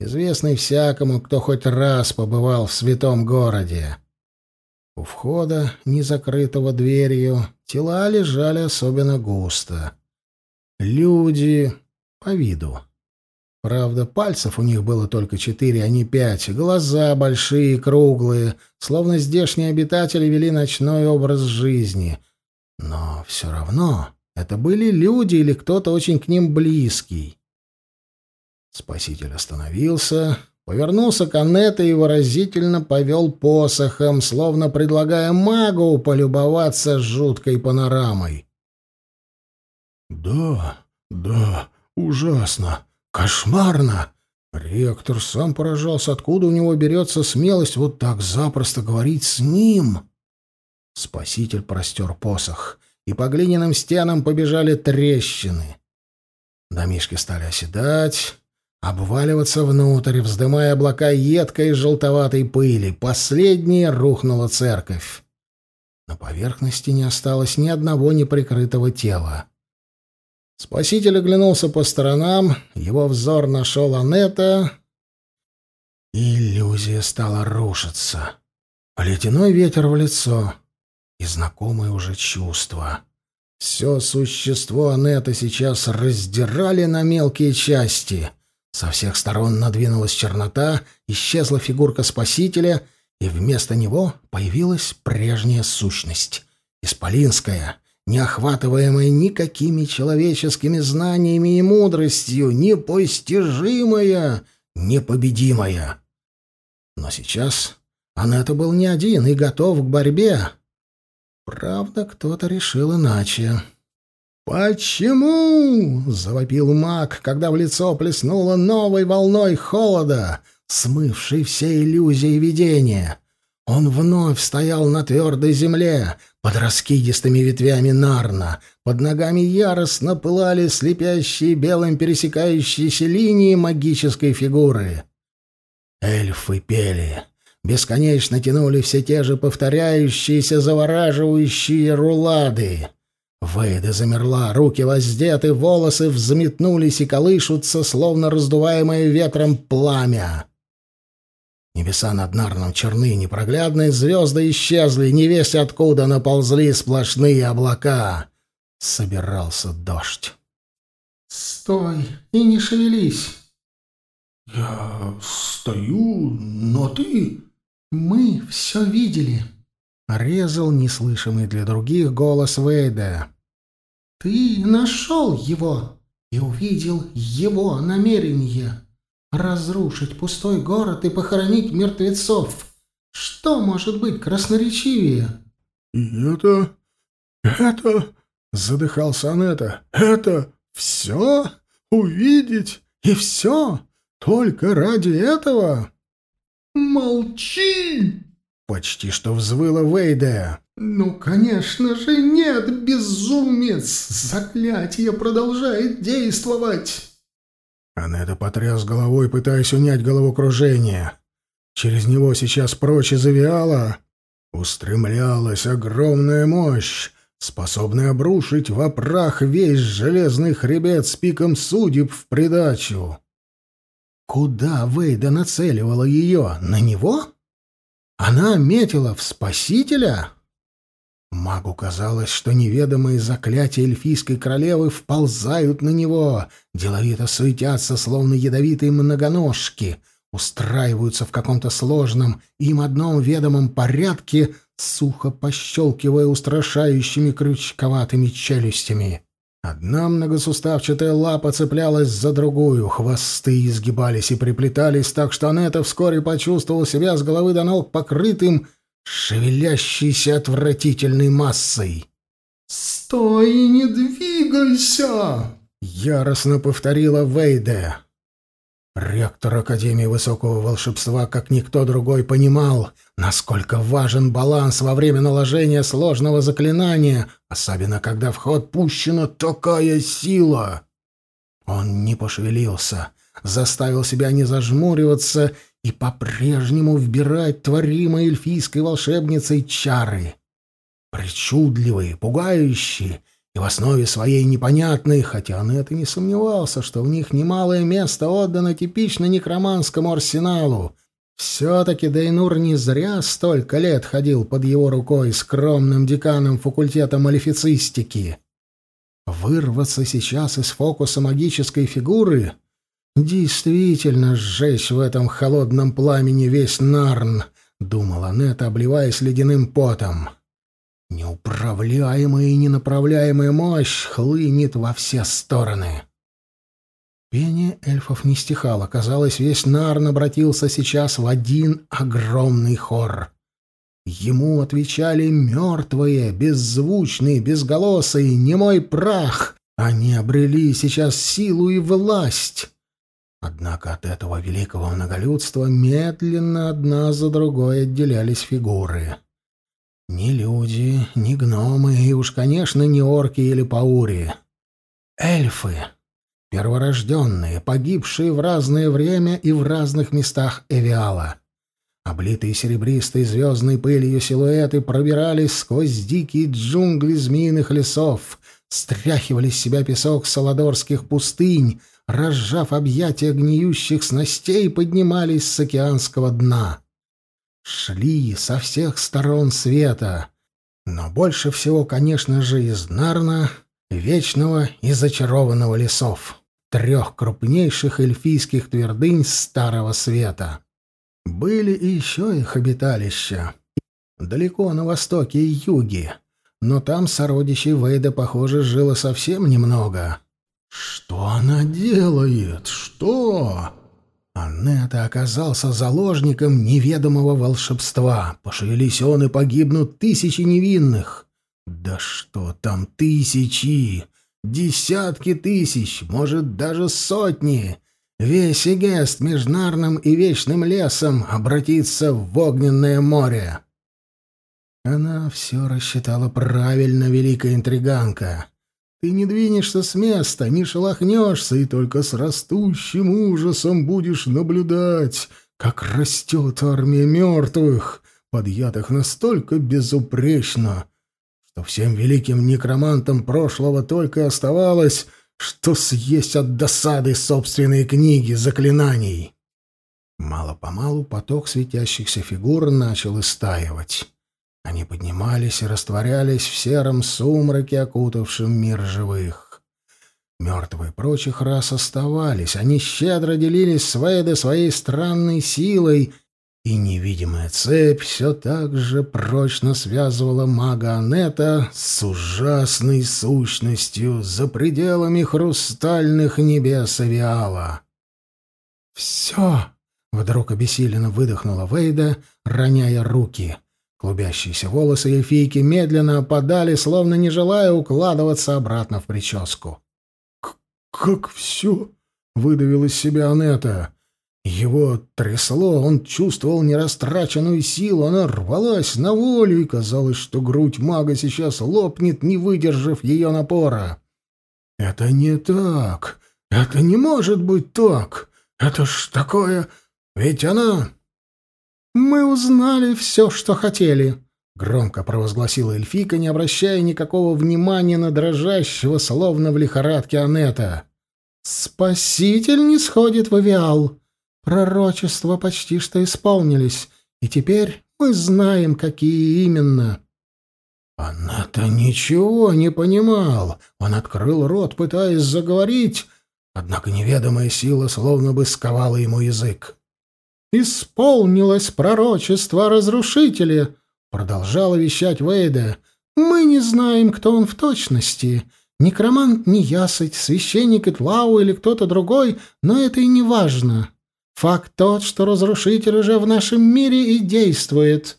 известный всякому, кто хоть раз побывал в святом городе. У входа, не закрытого дверью, тела лежали особенно густо. Люди по виду. Правда, пальцев у них было только четыре, а не пять. Глаза большие, круглые, словно здешние обитатели вели ночной образ жизни. Но все равно это были люди или кто-то очень к ним близкий. Спаситель остановился, повернулся к Аннете и выразительно повел посохом, словно предлагая магу полюбоваться жуткой панорамой. «Да, да, ужасно, кошмарно!» Ректор сам поражался, откуда у него берется смелость вот так запросто говорить с ним. Спаситель простер посох, и по глиняным стенам побежали трещины. Домишки стали оседать, обваливаться внутрь, вздымая облака едкой желтоватой пыли. Последней рухнула церковь. На поверхности не осталось ни одного неприкрытого тела. Спаситель оглянулся по сторонам, его взор нашел Анетта. Иллюзия стала рушиться. Ледяной ветер в лицо и знакомое уже чувство. Все существо Анетта сейчас раздирали на мелкие части. Со всех сторон надвинулась чернота, исчезла фигурка спасителя, и вместо него появилась прежняя сущность. Исполинская, не охватываемая никакими человеческими знаниями и мудростью, непостижимая, непобедимая. Но сейчас Анетта был не один и готов к борьбе. Правда, кто-то решил иначе. «Почему?» — завопил маг, когда в лицо плеснуло новой волной холода, смывшей все иллюзии видения. Он вновь стоял на твердой земле, под раскидистыми ветвями нарна. Под ногами яростно пылали слепящие белым пересекающиеся линии магической фигуры. Эльфы пели. Бесконечно тянули все те же повторяющиеся завораживающие рулады. Вейда замерла, руки воздеты, волосы взметнулись и колышутся, словно раздуваемое ветром пламя. Небеса над Нарном черны, непроглядные звезды исчезли, не весь откуда наползли сплошные облака. Собирался дождь. «Стой и не шевелись!» «Я стою, но ты...» «Мы все видели!» Резал неслышимый для других голос Вейда. «Ты нашел его и увидел его намерение разрушить пустой город и похоронить мертвецов. Что может быть красноречивее?» «И это... это...» — задыхался Анетта. «Это все? Увидеть? И все? Только ради этого?» «Молчи!» Почти что взвыла Вейда. «Ну, конечно же, нет, безумец! Заклятие продолжает действовать!» Анетта потряс головой, пытаясь унять головокружение. Через него сейчас прочь из авиала устремлялась огромная мощь, способная обрушить в опрах весь железный хребет с пиком судеб в придачу. Куда Вейда нацеливала ее? На него? Она метила в спасителя? Магу казалось, что неведомые заклятия эльфийской королевы вползают на него, деловито суетятся, словно ядовитые многоножки, устраиваются в каком-то сложном, им одном ведомом порядке, сухо пощелкивая устрашающими крючковатыми челюстями. Одна многосуставчатая лапа цеплялась за другую, хвосты изгибались и приплетались так, что Анетта вскоре почувствовал себя с головы до ног покрытым шевелящейся отвратительной массой. «Стой и не двигайся!» — яростно повторила Вейде. Ректор Академии Высокого Волшебства, как никто другой, понимал, насколько важен баланс во время наложения сложного заклинания, особенно когда в ход пущена такая сила. Он не пошевелился, заставил себя не зажмуриваться и по-прежнему вбирать творимой эльфийской волшебницей чары. Причудливые, пугающие и в основе своей непонятные, хотя он это не сомневался, что в них немалое место отдано типично некроманскому арсеналу. Все-таки Дейнур не зря столько лет ходил под его рукой скромным деканом факультета малефицистики. Вырваться сейчас из фокуса магической фигуры — Действительно сжечь в этом холодном пламени весь Нарн, думала Нета, обливаясь ледяным потом. Неуправляемая и ненаправляемая мощь хлынет во все стороны. Пение эльфов не стихало. Казалось, весь Нарн обратился сейчас в один огромный хор. Ему отвечали мертвые, беззвучные, безголосые, немой прах. Они обрели сейчас силу и власть. Однако от этого великого многолюдства медленно одна за другой отделялись фигуры. Ни люди, ни гномы, и уж, конечно, не орки или паури. Эльфы, перворожденные, погибшие в разное время и в разных местах Эвиала. Облитые серебристой звездной пылью силуэты пробирались сквозь дикие джунгли змеиных лесов, стряхивали с себя песок саладорских пустынь, разжав объятия гниющих снастей, поднимались с океанского дна. Шли со всех сторон света, но больше всего, конечно же, из Нарна, вечного и зачарованного лесов, трех крупнейших эльфийских твердынь Старого Света. Были и еще их обиталища. Далеко на востоке и юге, но там сородичей Вейда, похоже, жило совсем немного. Что она делает? Что? Аннета оказался заложником неведомого волшебства. Пошевелись он, и погибнут тысячи невинных. Да что там тысячи? Десятки тысяч, может, даже сотни. Весь Эгест между Нарном и Вечным лесом обратится в огненное море. Она все рассчитала правильно, великая интриганка. Ты не двинешься с места, не шелохнешься, и только с растущим ужасом будешь наблюдать, как растет армия мертвых, подъятых настолько безупречно, что всем великим некромантам прошлого только оставалось, что съесть от досады собственные книги заклинаний. Мало-помалу поток светящихся фигур начал истаивать. Они поднимались и растворялись в сером сумраке, окутавшем мир живых. Мертвые прочих рас оставались, они щедро делились с Вейда своей странной силой, и невидимая цепь все так же прочно связывала мага Анета с ужасной сущностью за пределами хрустальных небес Авиала. «Все!» — вдруг обессиленно выдохнула Вейда, роняя руки — Клубящиеся волосы эльфийки медленно опадали, словно не желая укладываться обратно в прическу. «Как все?» — выдавил из себя Анетта. Его трясло, он чувствовал нерастраченную силу, она рвалась на волю, и казалось, что грудь мага сейчас лопнет, не выдержав ее напора. «Это не так! Это не может быть так! Это ж такое... Ведь она...» «Мы узнали все, что хотели», — громко провозгласила эльфика, не обращая никакого внимания на дрожащего, словно в лихорадке Анета. «Спаситель не сходит в авиал. Пророчества почти что исполнились, и теперь мы знаем, какие именно». Она-то ничего не понимал. Он открыл рот, пытаясь заговорить, однако неведомая сила словно бы сковала ему язык исполнилось пророчество о разрушителе», — продолжала вещать Вейда. «Мы не знаем, кто он в точности. Некромант не ясыть, священник Итлау или кто-то другой, но это и не важно. Факт тот, что разрушитель уже в нашем мире и действует».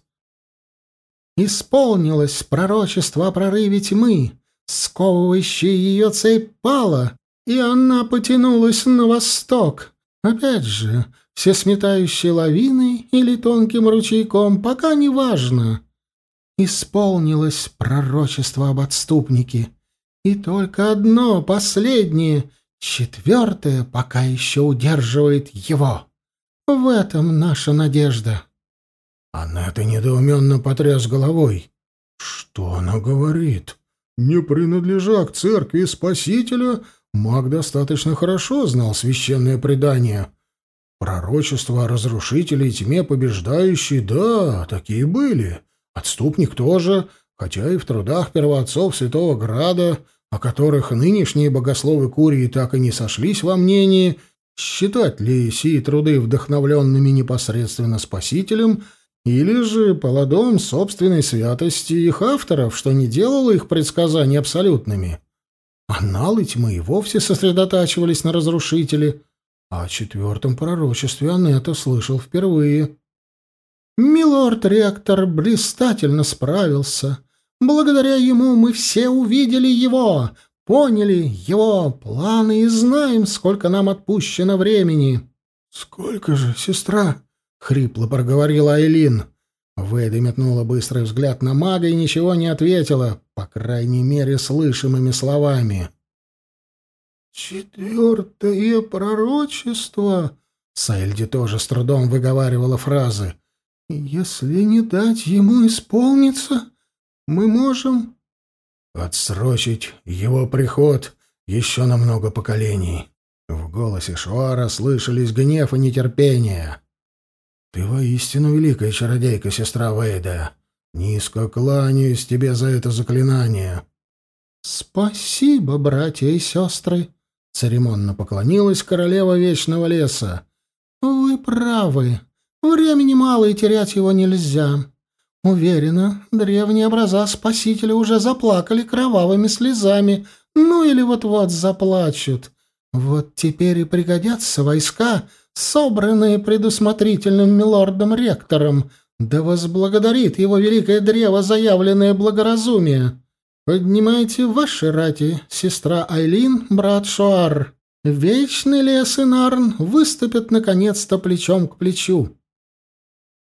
Исполнилось пророчество о прорыве тьмы, сковывающая ее цепь пала, и она потянулась на восток, Опять же, все сметающие лавины или тонким ручейком, пока не важно. Исполнилось пророчество об отступнике. И только одно, последнее, четвертое, пока еще удерживает его. В этом наша надежда. Анетта недоуменно потряс головой. Что она говорит? Не принадлежа к церкви Спасителя, маг достаточно хорошо знал священное предание. Пророчества о разрушителе и тьме побеждающей, да, такие были. Отступник тоже, хотя и в трудах первоотцов Святого Града, о которых нынешние богословы Курии так и не сошлись во мнении, считать ли сии труды вдохновленными непосредственно Спасителем — или же по собственной святости их авторов, что не делало их предсказаний абсолютными. Аналы тьмы и вовсе сосредотачивались на разрушителе, а о четвертом пророчестве Анетта слышал впервые. «Милорд-ректор блистательно справился. Благодаря ему мы все увидели его, поняли его планы и знаем, сколько нам отпущено времени». «Сколько же, сестра?» — хрипло проговорила Айлин. Вейда метнула быстрый взгляд на мага и ничего не ответила, по крайней мере, слышимыми словами. «Четвертое пророчество!» Сайльди тоже с трудом выговаривала фразы. «Если не дать ему исполниться, мы можем...» «Отсрочить его приход еще на много поколений». В голосе Шуара слышались гнев и нетерпение. «Ты воистину великая чародейка, сестра Вейда. Низко кланяюсь тебе за это заклинание». «Спасибо, братья и сестры», — церемонно поклонилась королева Вечного Леса. «Вы правы. Времени мало, и терять его нельзя. Уверена, древние образа Спасителя уже заплакали кровавыми слезами, ну или вот-вот заплачут. Вот теперь и пригодятся войска, собранные предусмотрительным милордом-ректором, да возблагодарит его великое древо заявленное благоразумие. Поднимайте ваши рати, сестра Айлин, брат Шуар. Вечный лес и Нарн выступят наконец-то плечом к плечу.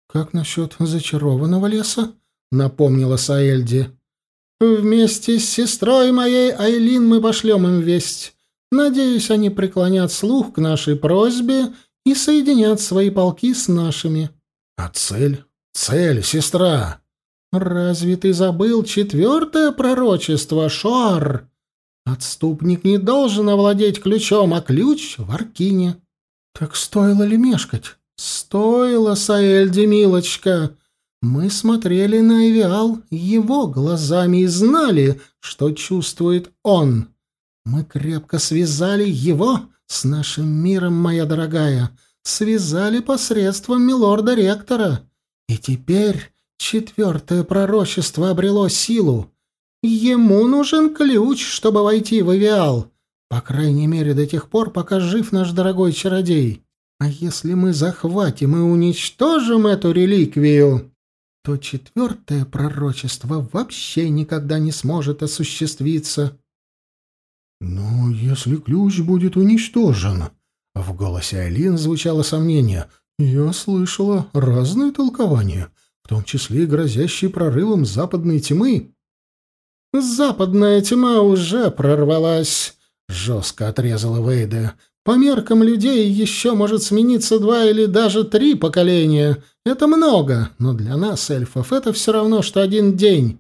«Как насчет зачарованного леса?» — напомнила Саэльди. «Вместе с сестрой моей Айлин мы пошлем им весть. Надеюсь, они преклонят слух к нашей просьбе и соединят свои полки с нашими. А цель? Цель, сестра. Разве ты забыл четвертое пророчество, Шоар? Отступник не должен овладеть ключом, а ключ в Аркине. Так стоило ли мешкать? Стоило, Саэльди, милочка. Мы смотрели на Эвиал его глазами и знали, что чувствует он. Мы крепко связали его с нашим миром, моя дорогая, связали посредством милорда-ректора. И теперь четвертое пророчество обрело силу. Ему нужен ключ, чтобы войти в Авиал. По крайней мере, до тех пор, пока жив наш дорогой чародей. А если мы захватим и уничтожим эту реликвию, то четвертое пророчество вообще никогда не сможет осуществиться. «Но если ключ будет уничтожен...» В голосе Айлин звучало сомнение. «Я слышала разные толкования, в том числе и грозящие прорывом западной тьмы». «Западная тьма уже прорвалась», — жестко отрезала Вейда. «По меркам людей еще может смениться два или даже три поколения. Это много, но для нас, эльфов, это все равно, что один день.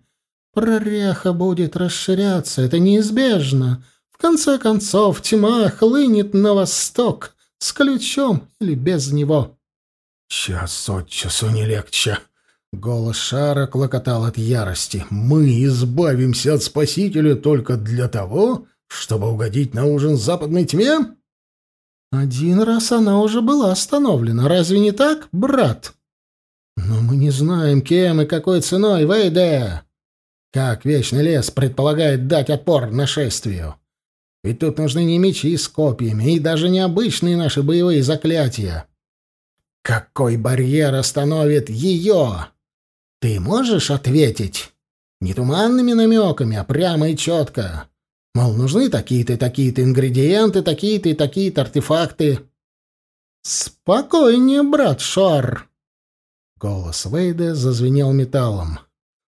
Прореха будет расширяться, это неизбежно конце концов, тьма хлынет на восток, с ключом или без него. Час от часу не легче. Голос Шара клокотал от ярости. Мы избавимся от Спасителя только для того, чтобы угодить на ужин западной тьме? Один раз она уже была остановлена, разве не так, брат? Но мы не знаем, кем и какой ценой, Вейде. Как Вечный Лес предполагает дать отпор нашествию? Ведь тут нужны не мечи с копьями и даже не обычные наши боевые заклятия. Какой барьер остановит ее? Ты можешь ответить? Не туманными намеками, а прямо и четко. Мол, нужны такие-то и такие-то ингредиенты, такие-то и такие-то артефакты. «Спокойнее, брат Шор!» Голос Вейда зазвенел металлом.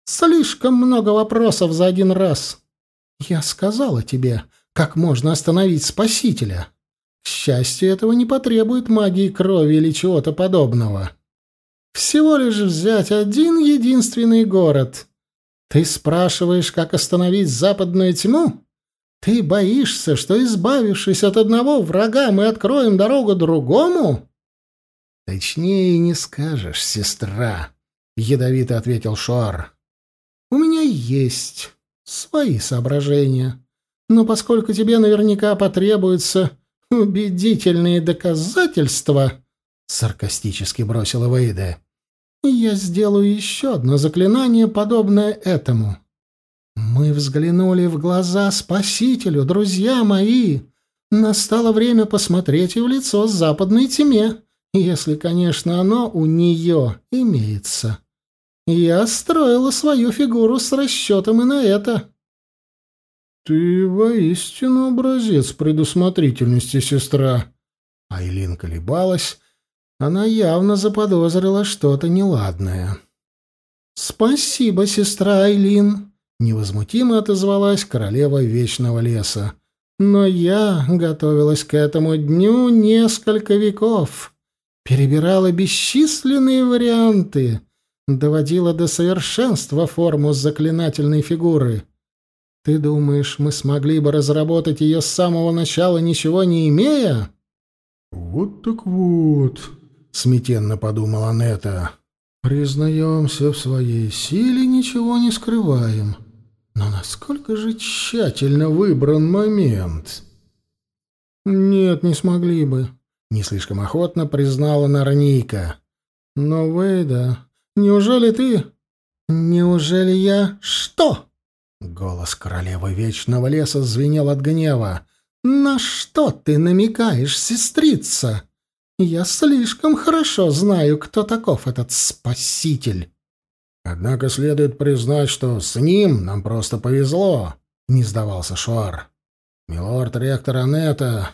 «Слишком много вопросов за один раз. Я сказала тебе, как можно остановить Спасителя. К счастью, этого не потребует магии крови или чего-то подобного. Всего лишь взять один единственный город. Ты спрашиваешь, как остановить западную тьму? Ты боишься, что, избавившись от одного врага, мы откроем дорогу другому?» «Точнее не скажешь, сестра», — ядовито ответил Шуар. «У меня есть свои соображения, но поскольку тебе наверняка потребуются убедительные доказательства», — саркастически бросила Вейда, — «я сделаю еще одно заклинание, подобное этому». Мы взглянули в глаза Спасителю, друзья мои. Настало время посмотреть и в лицо западной тьме если, конечно, оно у нее имеется. Я строила свою фигуру с расчетом и на это. «Ты воистину образец предусмотрительности, сестра». Айлин колебалась. Она явно заподозрила что-то неладное. «Спасибо, сестра Айлин», — невозмутимо отозвалась королева Вечного Леса. «Но я готовилась к этому дню несколько веков перебирала бесчисленные варианты, доводила до совершенства форму заклинательной фигуры. Ты думаешь, мы смогли бы разработать ее с самого начала, ничего не имея? Вот так вот, смятенно подумала Нета. Признаемся в своей силе, ничего не скрываем. Но насколько же тщательно выбран момент? Нет, не смогли бы. Не слишком охотно признала Нарника. «Но, Вейда, неужели ты...» «Неужели я... что?» Голос королевы Вечного Леса звенел от гнева. «На что ты намекаешь, сестрица? Я слишком хорошо знаю, кто таков этот спаситель». «Однако следует признать, что с ним нам просто повезло», — не сдавался Шуар. «Милорд ректор Анетта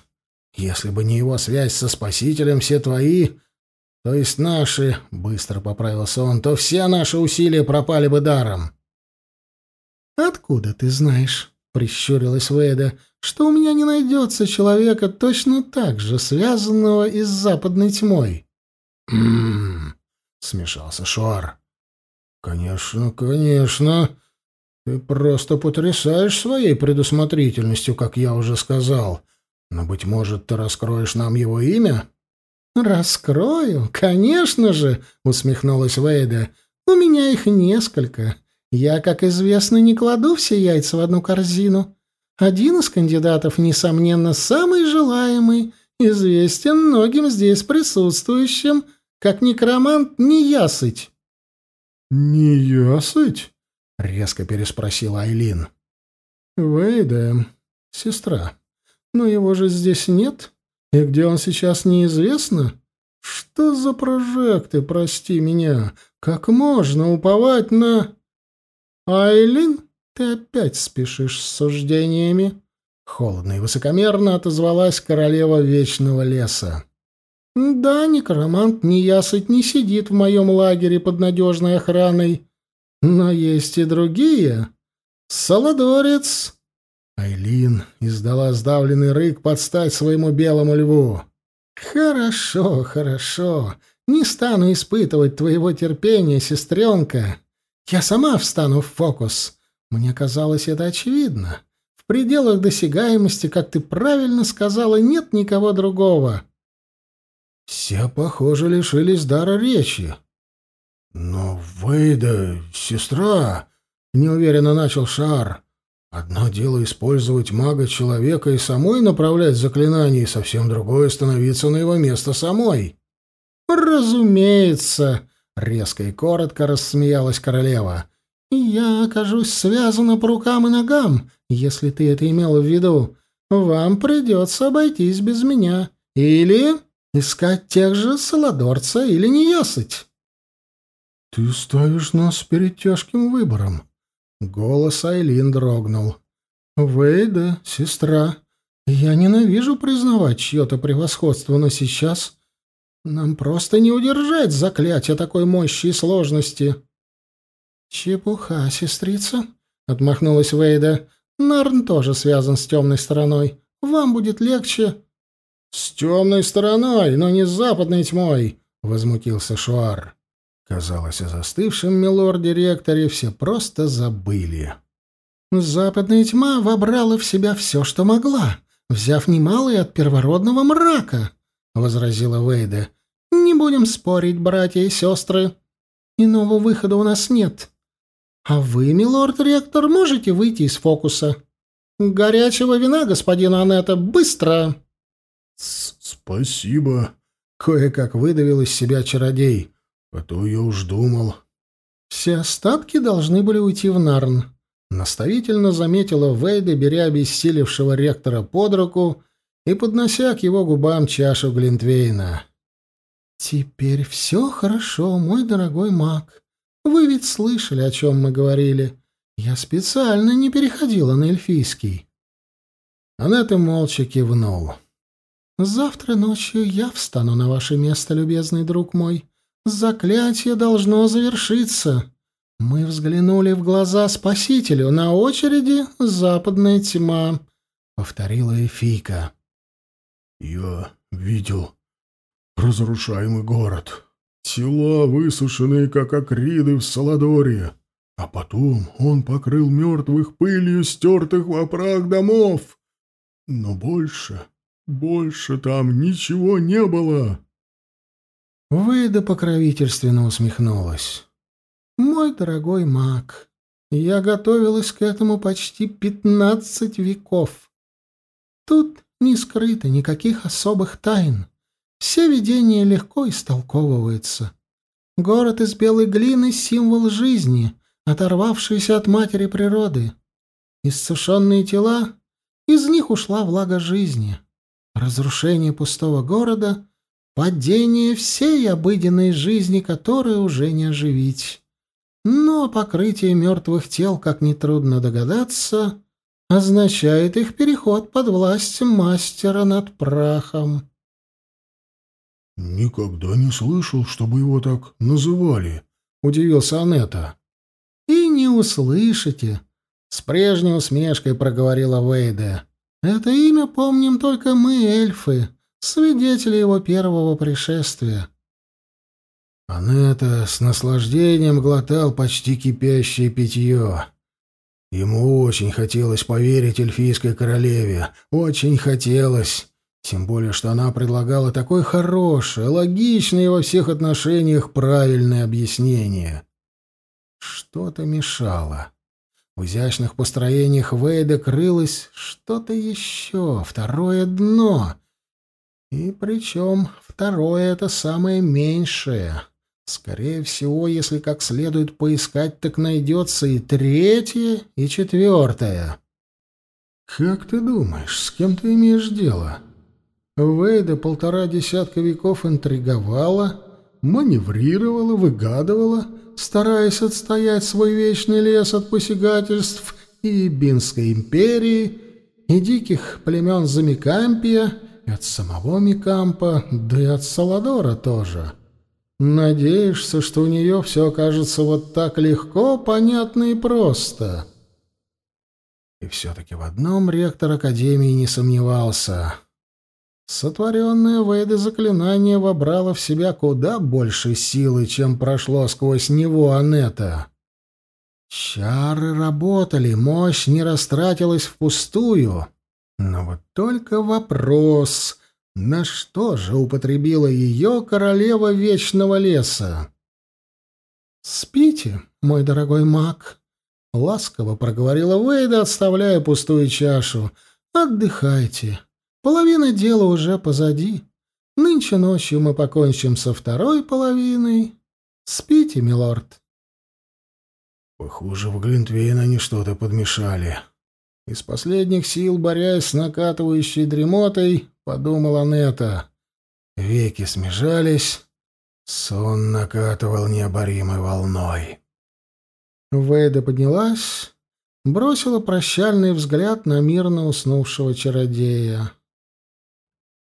если бы не его связь со Спасителем, все твои, то есть наши, — быстро поправился он, — то все наши усилия пропали бы даром. — Откуда ты знаешь, — прищурилась Вейда, — что у меня не найдется человека точно так же, связанного и с западной тьмой? «М-м-м», смешался Шуар. «Конечно, конечно. Ты просто потрясаешь своей предусмотрительностью, как я уже сказал. Но, быть может, ты раскроешь нам его имя?» «Раскрою? Конечно же!» — усмехнулась Вейда. «У меня их несколько. Я, как известно, не кладу все яйца в одну корзину. Один из кандидатов, несомненно, самый желаемый, известен многим здесь присутствующим, как некромант Неясыть». «Неясыть?» — резко переспросила Айлин. «Вейда, сестра, но его же здесь нет. И где он сейчас, неизвестно. Что за прожекты, прости меня? Как можно уповать на... Айлин, ты опять спешишь с суждениями. Холодно и высокомерно отозвалась королева Вечного Леса. Да, некромант неясыть не сидит в моем лагере под надежной охраной. Но есть и другие. Солодорец Айлин издала сдавленный рык под стать своему белому льву. «Хорошо, хорошо. Не стану испытывать твоего терпения, сестренка. Я сама встану в фокус. Мне казалось это очевидно. В пределах досягаемости, как ты правильно сказала, нет никого другого». Все, похоже, лишились дара речи. «Но Вейда, сестра...» — неуверенно начал Шар. Одно дело использовать мага-человека и самой направлять заклинания, и совсем другое — становиться на его место самой. «Разумеется!» — резко и коротко рассмеялась королева. «Я окажусь связана по рукам и ногам, если ты это имела в виду. Вам придется обойтись без меня. Или искать тех же Саладорца или Неясыть». «Ты ставишь нас перед тяжким выбором», Голос Айлин дрогнул. «Вейда, сестра, я ненавижу признавать чье-то превосходство, но сейчас Нам просто не удержать заклятие такой мощи и сложности. Чепуха, сестрица, отмахнулась Вейда. Нарн тоже связан с темной стороной. Вам будет легче. С темной стороной, но не с западной тьмой, возмутился Шуар. Казалось, о застывшем милорд-директоре все просто забыли. Западная тьма вобрала в себя все, что могла, взяв немало от первородного мрака, — возразила Вейда. — Не будем спорить, братья и сестры. Иного выхода у нас нет. А вы, милорд-ректор, можете выйти из фокуса. Горячего вина, господин Анетта, быстро! — Спасибо, — кое-как выдавил из себя чародей. — А то я уж думал. — Все остатки должны были уйти в Нарн. Наставительно заметила Вейда, беря обессилевшего ректора под руку и поднося к его губам чашу Глинтвейна. «Теперь все хорошо, мой дорогой маг. Вы ведь слышали, о чем мы говорили. Я специально не переходила на эльфийский». Анетта молча кивнул. «Завтра ночью я встану на ваше место, любезный друг мой. Заклятие должно завершиться. Мы взглянули в глаза Спасителю. На очереди западная тьма», — повторила Эфика. «Я видел разрушаемый город. Тела, высушенные, как акриды в Саладоре. А потом он покрыл мертвых пылью стертых в прах домов. Но больше, больше там ничего не было». Выда покровительственно усмехнулась. Мой дорогой маг, я готовилась к этому почти пятнадцать веков. Тут не скрыто никаких особых тайн. Все видения легко истолковываются. Город из белой глины — символ жизни, оторвавшийся от матери природы. Иссушенные тела — из них ушла влага жизни. Разрушение пустого города — падение всей обыденной жизни, которую уже не оживить. Но покрытие мертвых тел, как нетрудно догадаться, означает их переход под власть мастера над прахом. «Никогда не слышал, чтобы его так называли», — удивился Анетта. «И не услышите», — с прежней усмешкой проговорила Вейда. «Это имя помним только мы, эльфы, свидетели его первого пришествия. Анетта с наслаждением глотал почти кипящее питье. Ему очень хотелось поверить эльфийской королеве, очень хотелось, тем более что она предлагала такое хорошее, логичное во всех отношениях правильное объяснение. Что-то мешало. В изящных построениях Вейда крылось что-то еще, второе дно. И причем второе — это самое меньшее — Скорее всего, если как следует поискать, так найдется и третье, и четвертое. Как ты думаешь, с кем ты имеешь дело? Вейда полтора десятка веков интриговала, маневрировала, выгадывала, стараясь отстоять свой вечный лес от посягательств и Бинской империи, и диких племен Замикампия, и от самого Микампа, да и от Саладора тоже. — Надеешься, что у нее все окажется вот так легко, понятно и просто. И все-таки в одном ректор Академии не сомневался. Сотворенное Вейда заклинание вобрало в себя куда больше силы, чем прошло сквозь него Анетта. Чары работали, мощь не растратилась впустую. Но вот только вопрос, на что же употребила ее королева Вечного Леса? «Спите, мой дорогой маг», — ласково проговорила Вейда, отставляя пустую чашу. «Отдыхайте. Половина дела уже позади. Нынче ночью мы покончим со второй половиной. Спите, милорд». Похоже, в Глинтвейн они что-то подмешали. Из последних сил, борясь с накатывающей дремотой, подумала Нета. Веки смежались, сон накатывал необоримой волной. Вейда поднялась, бросила прощальный взгляд на мирно уснувшего чародея.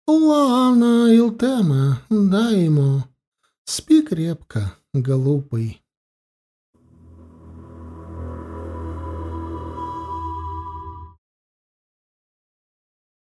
Лана Илтема, дай ему. Спи крепко, глупый.